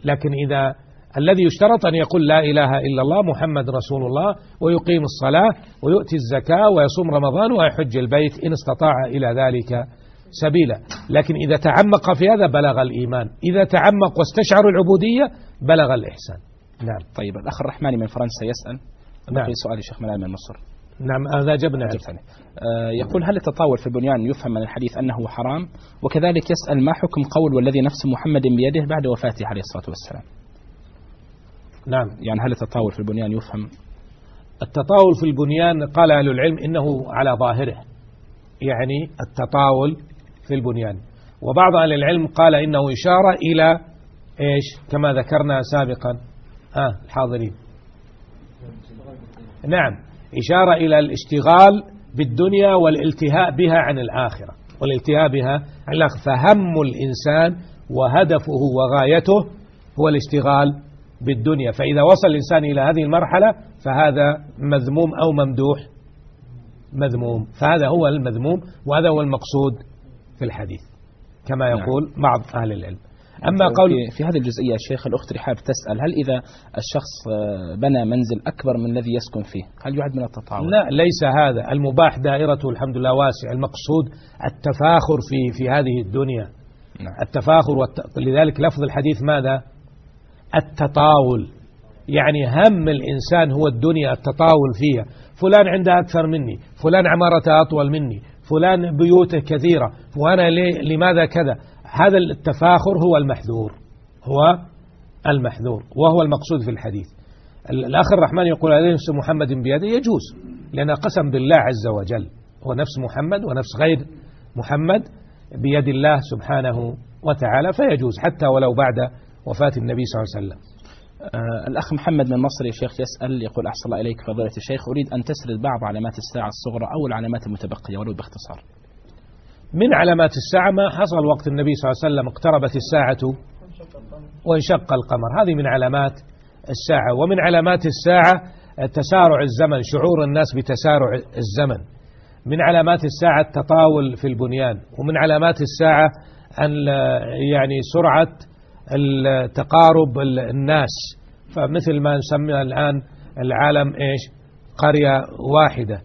لكن إذا الذي يشترط أن يقول لا إله إلا الله محمد رسول الله ويقيم الصلاة ويؤتي الزكاة ويصوم رمضان ويحج البيت إن استطاع إلى ذلك سبيلا. لكن إذا تعمق في هذا بلغ الإيمان. إذا تعمق واستشعر العبودية بلغ الإحسان. نعم. طيب الأخ الرحماني من فرنسا يسأل. نعم. في سؤال الشيخ منال من مصر. نعم هذا جبنا آه يقول هل التطاول في البنيان يفهم من الحديث أنه حرام؟ وكذلك يسأل ما حكم قول والذي نفس محمد بيده بعد وفاته عليه الصلاة والسلام؟ نعم. يعني هل التطاول في البنيان يفهم؟ التطاول في البنيان قال أهل العلم إنه على ظاهره. يعني التطاول في البنيان. وبعض أهل العلم قال إنه إشارة إلى إيش؟ كما ذكرنا سابقا. آه الحاضرين. نعم. إشارة إلى الاشتغال بالدنيا والالتهاء بها عن الآخرة. والالتهاء بها عن الآخرة. فهم الإنسان وهدفه وغايته هو الاشتغال بالدنيا. فإذا وصل الإنسان إلى هذه المرحلة فهذا مذموم أو ممدوح؟ مذموم. فهذا هو المذموم وهذا هو المقصود في الحديث كما نعم. يقول بعض أهل العلم. أما قول في, هذه الجزئية شيخ الأخت رحاب تسأل هل إذا الشخص بنى منزل أكبر من الذي يسكن فيه هل يعد من التطاول؟ لا ليس هذا. المباح دائرته الحمد لله واسع. المقصود التفاخر في في هذه الدنيا. نعم. التفاخر والت... لذلك لفظ الحديث ماذا؟ التطاول. يعني هم الإنسان هو الدنيا التطاول فيها. فلان عنده أكثر مني فلان عمارته أطول مني فلان بيوته كثيرة وأنا لماذا كذا؟ هذا التفاخر هو المحذور هو المحذور وهو المقصود في الحديث. الأخ الرحمن يقول هذا نفس محمد بيده يجوز لأن قسم بالله عز وجل هو نفس محمد ونفس غير محمد بيد الله سبحانه وتعالى فيجوز حتى ولو بعد وفاة النبي صلى الله عليه وسلم. آه الأخ محمد من مصر يا شيخ يسأل يقول أحسن الله إليك فضيلة الشيخ. أريد أن تسرد بعض علامات الساعة الصغرى أو العلامات المتبقية ولو باختصار. من علامات الساعة ما حصل وقت النبي صلى الله عليه وسلم اقتربت الساعة وانشق القمر. هذه من علامات الساعة. ومن علامات الساعة تسارع الزمن شعور الناس بتسارع الزمن. من علامات الساعة التطاول في البنيان. ومن علامات الساعة أن يعني سرعة تقارب الناس. فمثل ما نسمي الآن العالم إيش؟ قرية واحدة.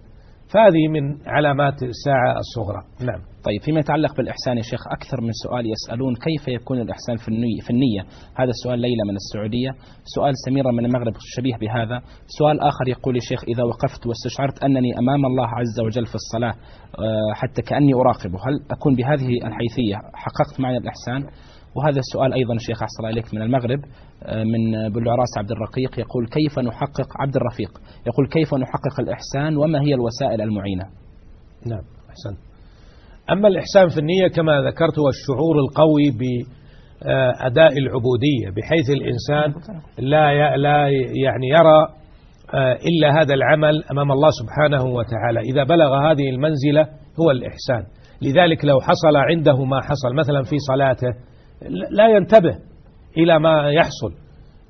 فهذه من علامات الساعة الصغرى. نعم. طيب فيما يتعلق بالإحسان يا شيخ أكثر من سؤال يسألون كيف يكون الإحسان في النية, في النية؟ هذا السؤال ليلى من السعودية. سؤال سميرة من المغرب شبيه بهذا. سؤال آخر يقول يا شيخ إذا وقفت واستشعرت أنني أمام الله عز وجل في الصلاة آه، حتى كأني أراقبه هل أكون بهذه الحيثية حققت معنى الإحسان؟ وهذا السؤال أيضا شيخ أحصل عليك من المغرب آه، من بلعراس عبد الرقيق يقول كيف نحقق عبد الرفيق؟ يقول كيف نحقق الإحسان وما هي الوسائل المعينة؟ نعم أحسن. أما الإحسان في النية كما ذكرت هو الشعور القوي بأداء العبودية بحيث الإنسان لا لا يعني يرى آه، إلا هذا العمل أمام الله سبحانه وتعالى. إذا بلغ هذه المنزلة هو الإحسان. لذلك لو حصل عنده ما حصل مثلا في صلاته لا ينتبه إلى ما يحصل.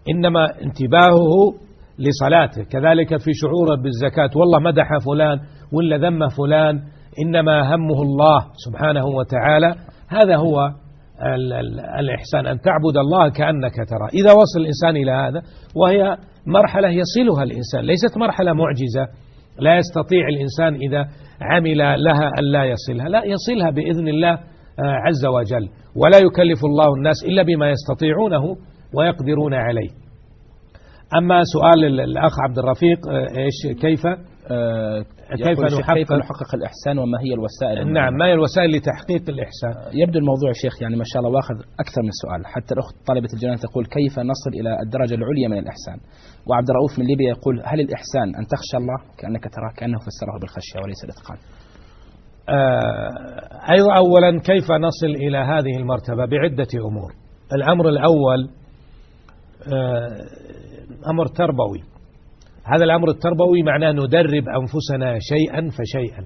إنما انتباهه لصلاته. كذلك في شعوره بالزكاة. والله مدح فلان ولا ذم فلان. إنما همه الله سبحانه وتعالى. هذا هو الإحسان. أن تعبد الله كأنك ترى إذا وصل الإنسان إلى هذا وهي مرحلة يصلها الإنسان. ليست مرحلة معجزة. لا يستطيع الإنسان إذا عمل لها أن لا يصلها. لا يصلها بإذن الله عز وجل. ولا يكلف الله الناس إلا بما يستطيعونه ويقدرون عليه. أما سؤال الأخ عبد الرفيق إيش كيف؟ آه كيف نحقق, كيف نحقق الإحسان وما هي الوسائل نعم ما هي الوسائل لتحقيق الإحسان؟ آه يبدو الموضوع شيخ يعني ما شاء الله واخذ أكثر من سؤال. حتى الأخت طالبة الجنان تقول كيف نصل إلى الدرجة العليا من الإحسان؟ وعبد الرؤوف من ليبيا يقول هل الإحسان أن تخشى الله كأنك تراه كأنه فسره بالخشية وليس الإتقان؟ آه أيضا أولا كيف نصل إلى هذه المرتبة؟ بعدة أمور. الأمر الأول آه أمر تربوي. هذا الأمر التربوي معناه ندرب أنفسنا شيئا فشيئا.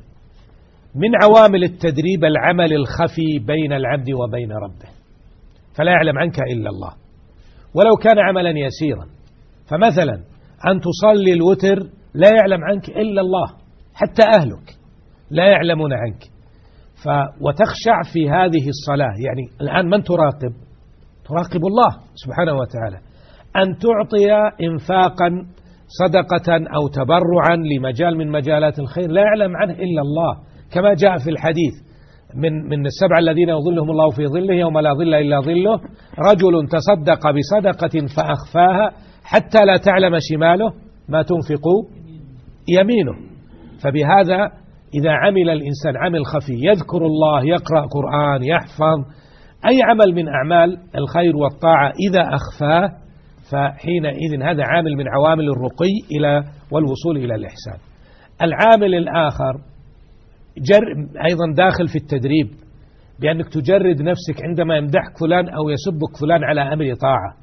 من عوامل التدريب العمل الخفي بين العبد وبين ربه. فلا يعلم عنك إلا الله. ولو كان عملا يسيرا. فمثلا أن تصلي الوتر لا يعلم عنك إلا الله حتى أهلك. لا يعلمون عنك. ف وتخشع في هذه الصلاة. يعني الآن من تراقب؟ تراقب الله سبحانه وتعالى. أن تعطي إنفاقا صدقة أو تبرعا لمجال من مجالات الخير. لا يعلم عنه إلا الله. كما جاء في الحديث من من السبع الذين يظلهم الله في ظله يوم لا ظل إلا ظله رجل تصدق بصدقة فأخفاها حتى لا تعلم شماله ما تنفق يمينه. فبهذا إذا عمل الإنسان عمل خفي يذكر الله يقرأ قرآن يحفظ أي عمل من أعمال الخير والطاعة إذا أخفاه فحينئذ هذا عامل من عوامل الرقي إلى والوصول إلى الإحسان. العامل الآخر جر أيضا داخل في التدريب بأنك تجرد نفسك عندما يمدحك فلان أو يسبك فلان على أمر طاعة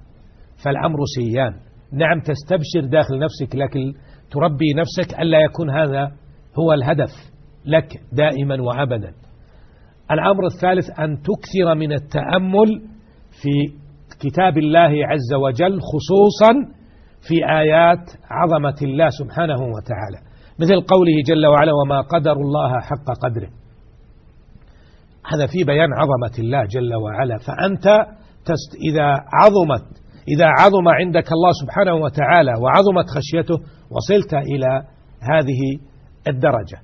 فالأمر سيان. نعم تستبشر داخل نفسك لكن تربي نفسك ألا يكون هذا هو الهدف. لك دائما وأبدا. الأمر الثالث أن تكثر من التأمل في كتاب الله عز وجل خصوصا في آيات عظمة الله سبحانه وتعالى. مثل قوله جل وعلا وما قدر الله حق قدره. هذا في بيان عظمة الله جل وعلا. فأنت تست إذا عظمت إذا عظم عندك الله سبحانه وتعالى وعظمت خشيته وصلت إلى هذه الدرجة.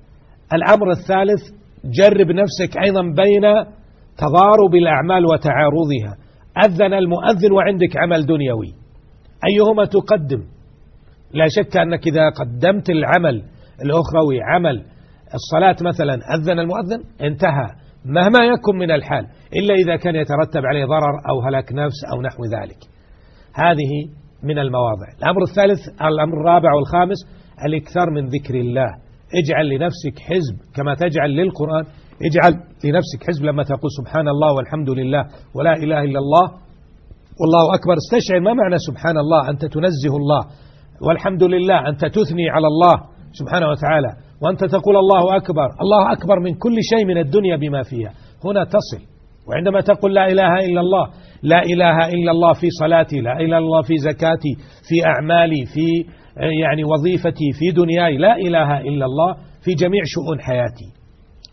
الأمر الثالث جرب نفسك أيضا بين تضارب الأعمال وتعارضها. أذن المؤذن وعندك عمل دنيوي. أيهما تقدم؟ لا شك أنك إذا قدمت العمل الأخروي عمل الصلاة مثلا أذن المؤذن انتهى. مهما يكن من الحال إلا إذا كان يترتب عليه ضرر أو هلاك نفس أو نحو ذلك. هذه من المواضع. الأمر الثالث الأمر الرابع والخامس الإكثار من ذكر الله. اجعل لنفسك حزب كما تجعل للقرآن. اجعل لنفسك حزب لما تقول سبحان الله والحمد لله ولا إله إلا الله. والله أكبر. استشعر ما معنى سبحان الله أنت تنزه الله. والحمد لله أنت تثني على الله سبحانه وتعالى. وأنت تقول الله أكبر. الله أكبر من كل شيء من الدنيا بما فيها. هنا تصل. وعندما تقول لا إله إلا الله لا إله إلا الله في صلاتي لا إله إلا الله في زكاتي في أعمالي في يعني وظيفتي في دنياي لا إله إلا الله في جميع شؤون حياتي.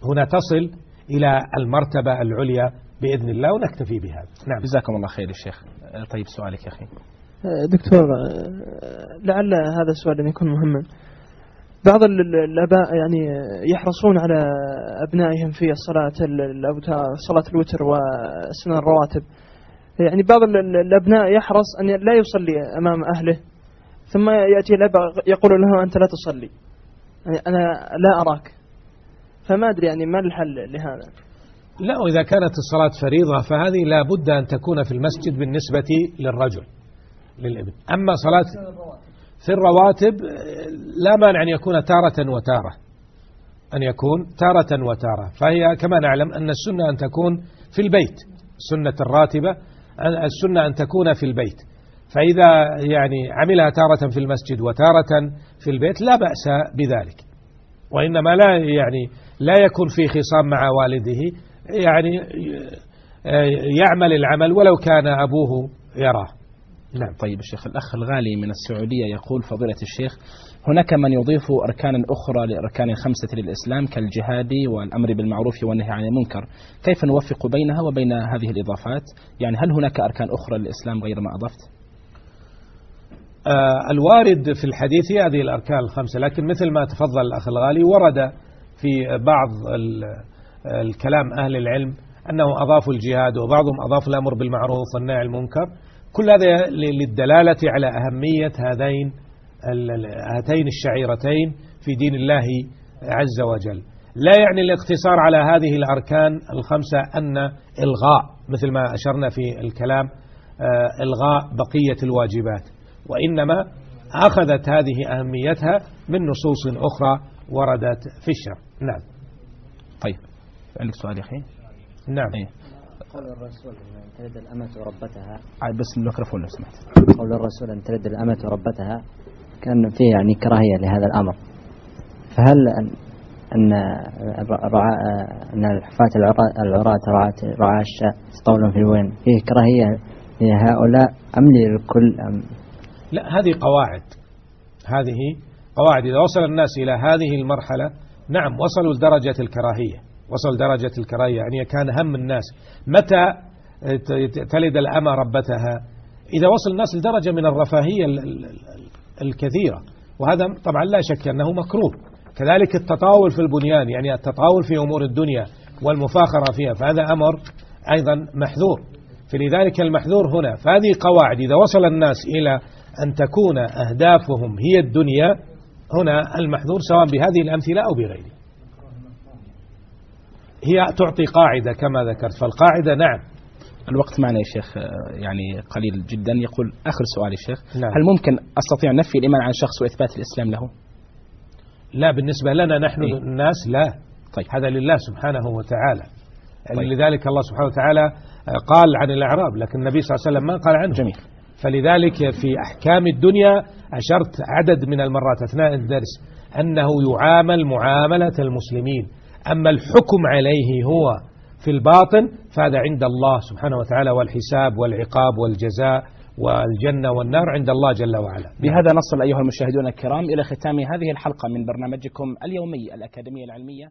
هنا تصل إلى المرتبة العليا بإذن الله ونكتفي بهذا نعم. جزاكم الله خير الشيخ. طيب سؤالك يا أخي. دكتور لعل هذا السؤال لم يكن مهما. بعض الآباء يعني يحرصون على أبنائهم في الصلاة صلاة الوتر وسنن الرواتب. يعني بعض الأبناء يحرص أن لا يصلي أمام أهله. ثم يأتي الأب يقول له أنت لا تصلي. يعني أنا لا أراك. فما أدري يعني ما الحل لهذا. لا وإذا كانت الصلاة فريضة فهذه لا بد أن تكون في المسجد بالنسبة للرجل للإبن. أما صلاة في الرواتب لا مانع أن يكون تارة وتارة. أن يكون تارة وتارة. فهي كما نعلم أن السنة أن تكون في البيت. سنة الراتبة السنة أن تكون في البيت. فإذا يعني عملها تارة في المسجد وتارة في البيت لا بأس بذلك. وإنما لا يعني لا يكون في خصام مع والده يعني يعمل العمل ولو كان أبوه يراه. نعم. طيب الشيخ الأخ الغالي من السعودية يقول فضيلة الشيخ هناك من يضيف أركانا أخرى لأركان الخمسة للإسلام كالجهاد والأمر بالمعروف والنهي عن المنكر. كيف نوفق بينها وبين هذه الإضافات؟ يعني هل هناك أركان أخرى للإسلام غير ما أضفت؟ آه الوارد في الحديث هي هذه الأركان الخمسة لكن مثل ما تفضل الأخ الغالي ورد في بعض الكلام أهل العلم أنه أضافوا الجهاد وبعضهم أضاف الأمر بالمعروف والنهي عن المنكر. كل هذا للدلالة على أهمية هذين هاتين الشعيرتين في دين الله عز وجل. لا يعني الاقتصار على هذه الأركان الخمسة أن إلغاء مثل ما أشرنا في الكلام إلغاء بقية الواجبات. وإنما أخذت هذه أهميتها من نصوص أخرى وردت في الشرع. نعم. طيب. عندك سؤال يا أخي. نعم. إيه؟ قول الرسول أن تلد الأمة ربتها. بس الميكروفون لو سمحت. قول الرسول أن تلد الأمة ربتها كأن فيه يعني كراهية لهذا الأمر. فهل أن أن الرعاة أن الحفاة العراة رعاة رعاة الشاة في الوين فيه كراهية لهؤلاء أم للكل أم لا هذه قواعد. هذه قواعد. إذا وصل الناس إلى هذه المرحلة نعم وصلوا لدرجة الكراهية. وصل درجة الكراهية يعني كان هم الناس. متى تلد الأمة ربتها؟ إذا وصل الناس لدرجة من الرفاهية الكثيرة. وهذا طبعا لا شك أنه مكروه. كذلك التطاول في البنيان يعني التطاول في أمور الدنيا والمفاخرة فيها فهذا أمر أيضا محذور. فلذلك المحذور هنا. فهذه قواعد. إذا وصل الناس إلى أن تكون أهدافهم هي الدنيا هنا المحذور سواء بهذه الأمثلة أو بغيرها هي تعطي قاعدة كما ذكرت. فالقاعدة نعم. الوقت معنا يا شيخ يعني قليل جدا. يقول آخر سؤال يا شيخ. نعم. هل ممكن أستطيع نفي الإيمان عن شخص وإثبات الإسلام له؟ لا بالنسبة لنا نحن إيه؟ الناس لا. طيب. هذا لله سبحانه وتعالى. طيب. لذلك الله سبحانه وتعالى قال عن الأعراب لكن النبي صلى الله عليه وسلم ما قال عنه. جميل. فلذلك في أحكام الدنيا أشرت عدد من المرات أثناء الدرس أنه يعامل معاملة المسلمين. أما الحكم عليه هو في الباطن فهذا عند الله سبحانه وتعالى والحساب والعقاب والجزاء والجنة والنار عند الله جل وعلا. بهذا نصل أيها المشاهدون الكرام إلى ختام هذه الحلقة من برنامجكم اليومي الأكاديمية العلمية.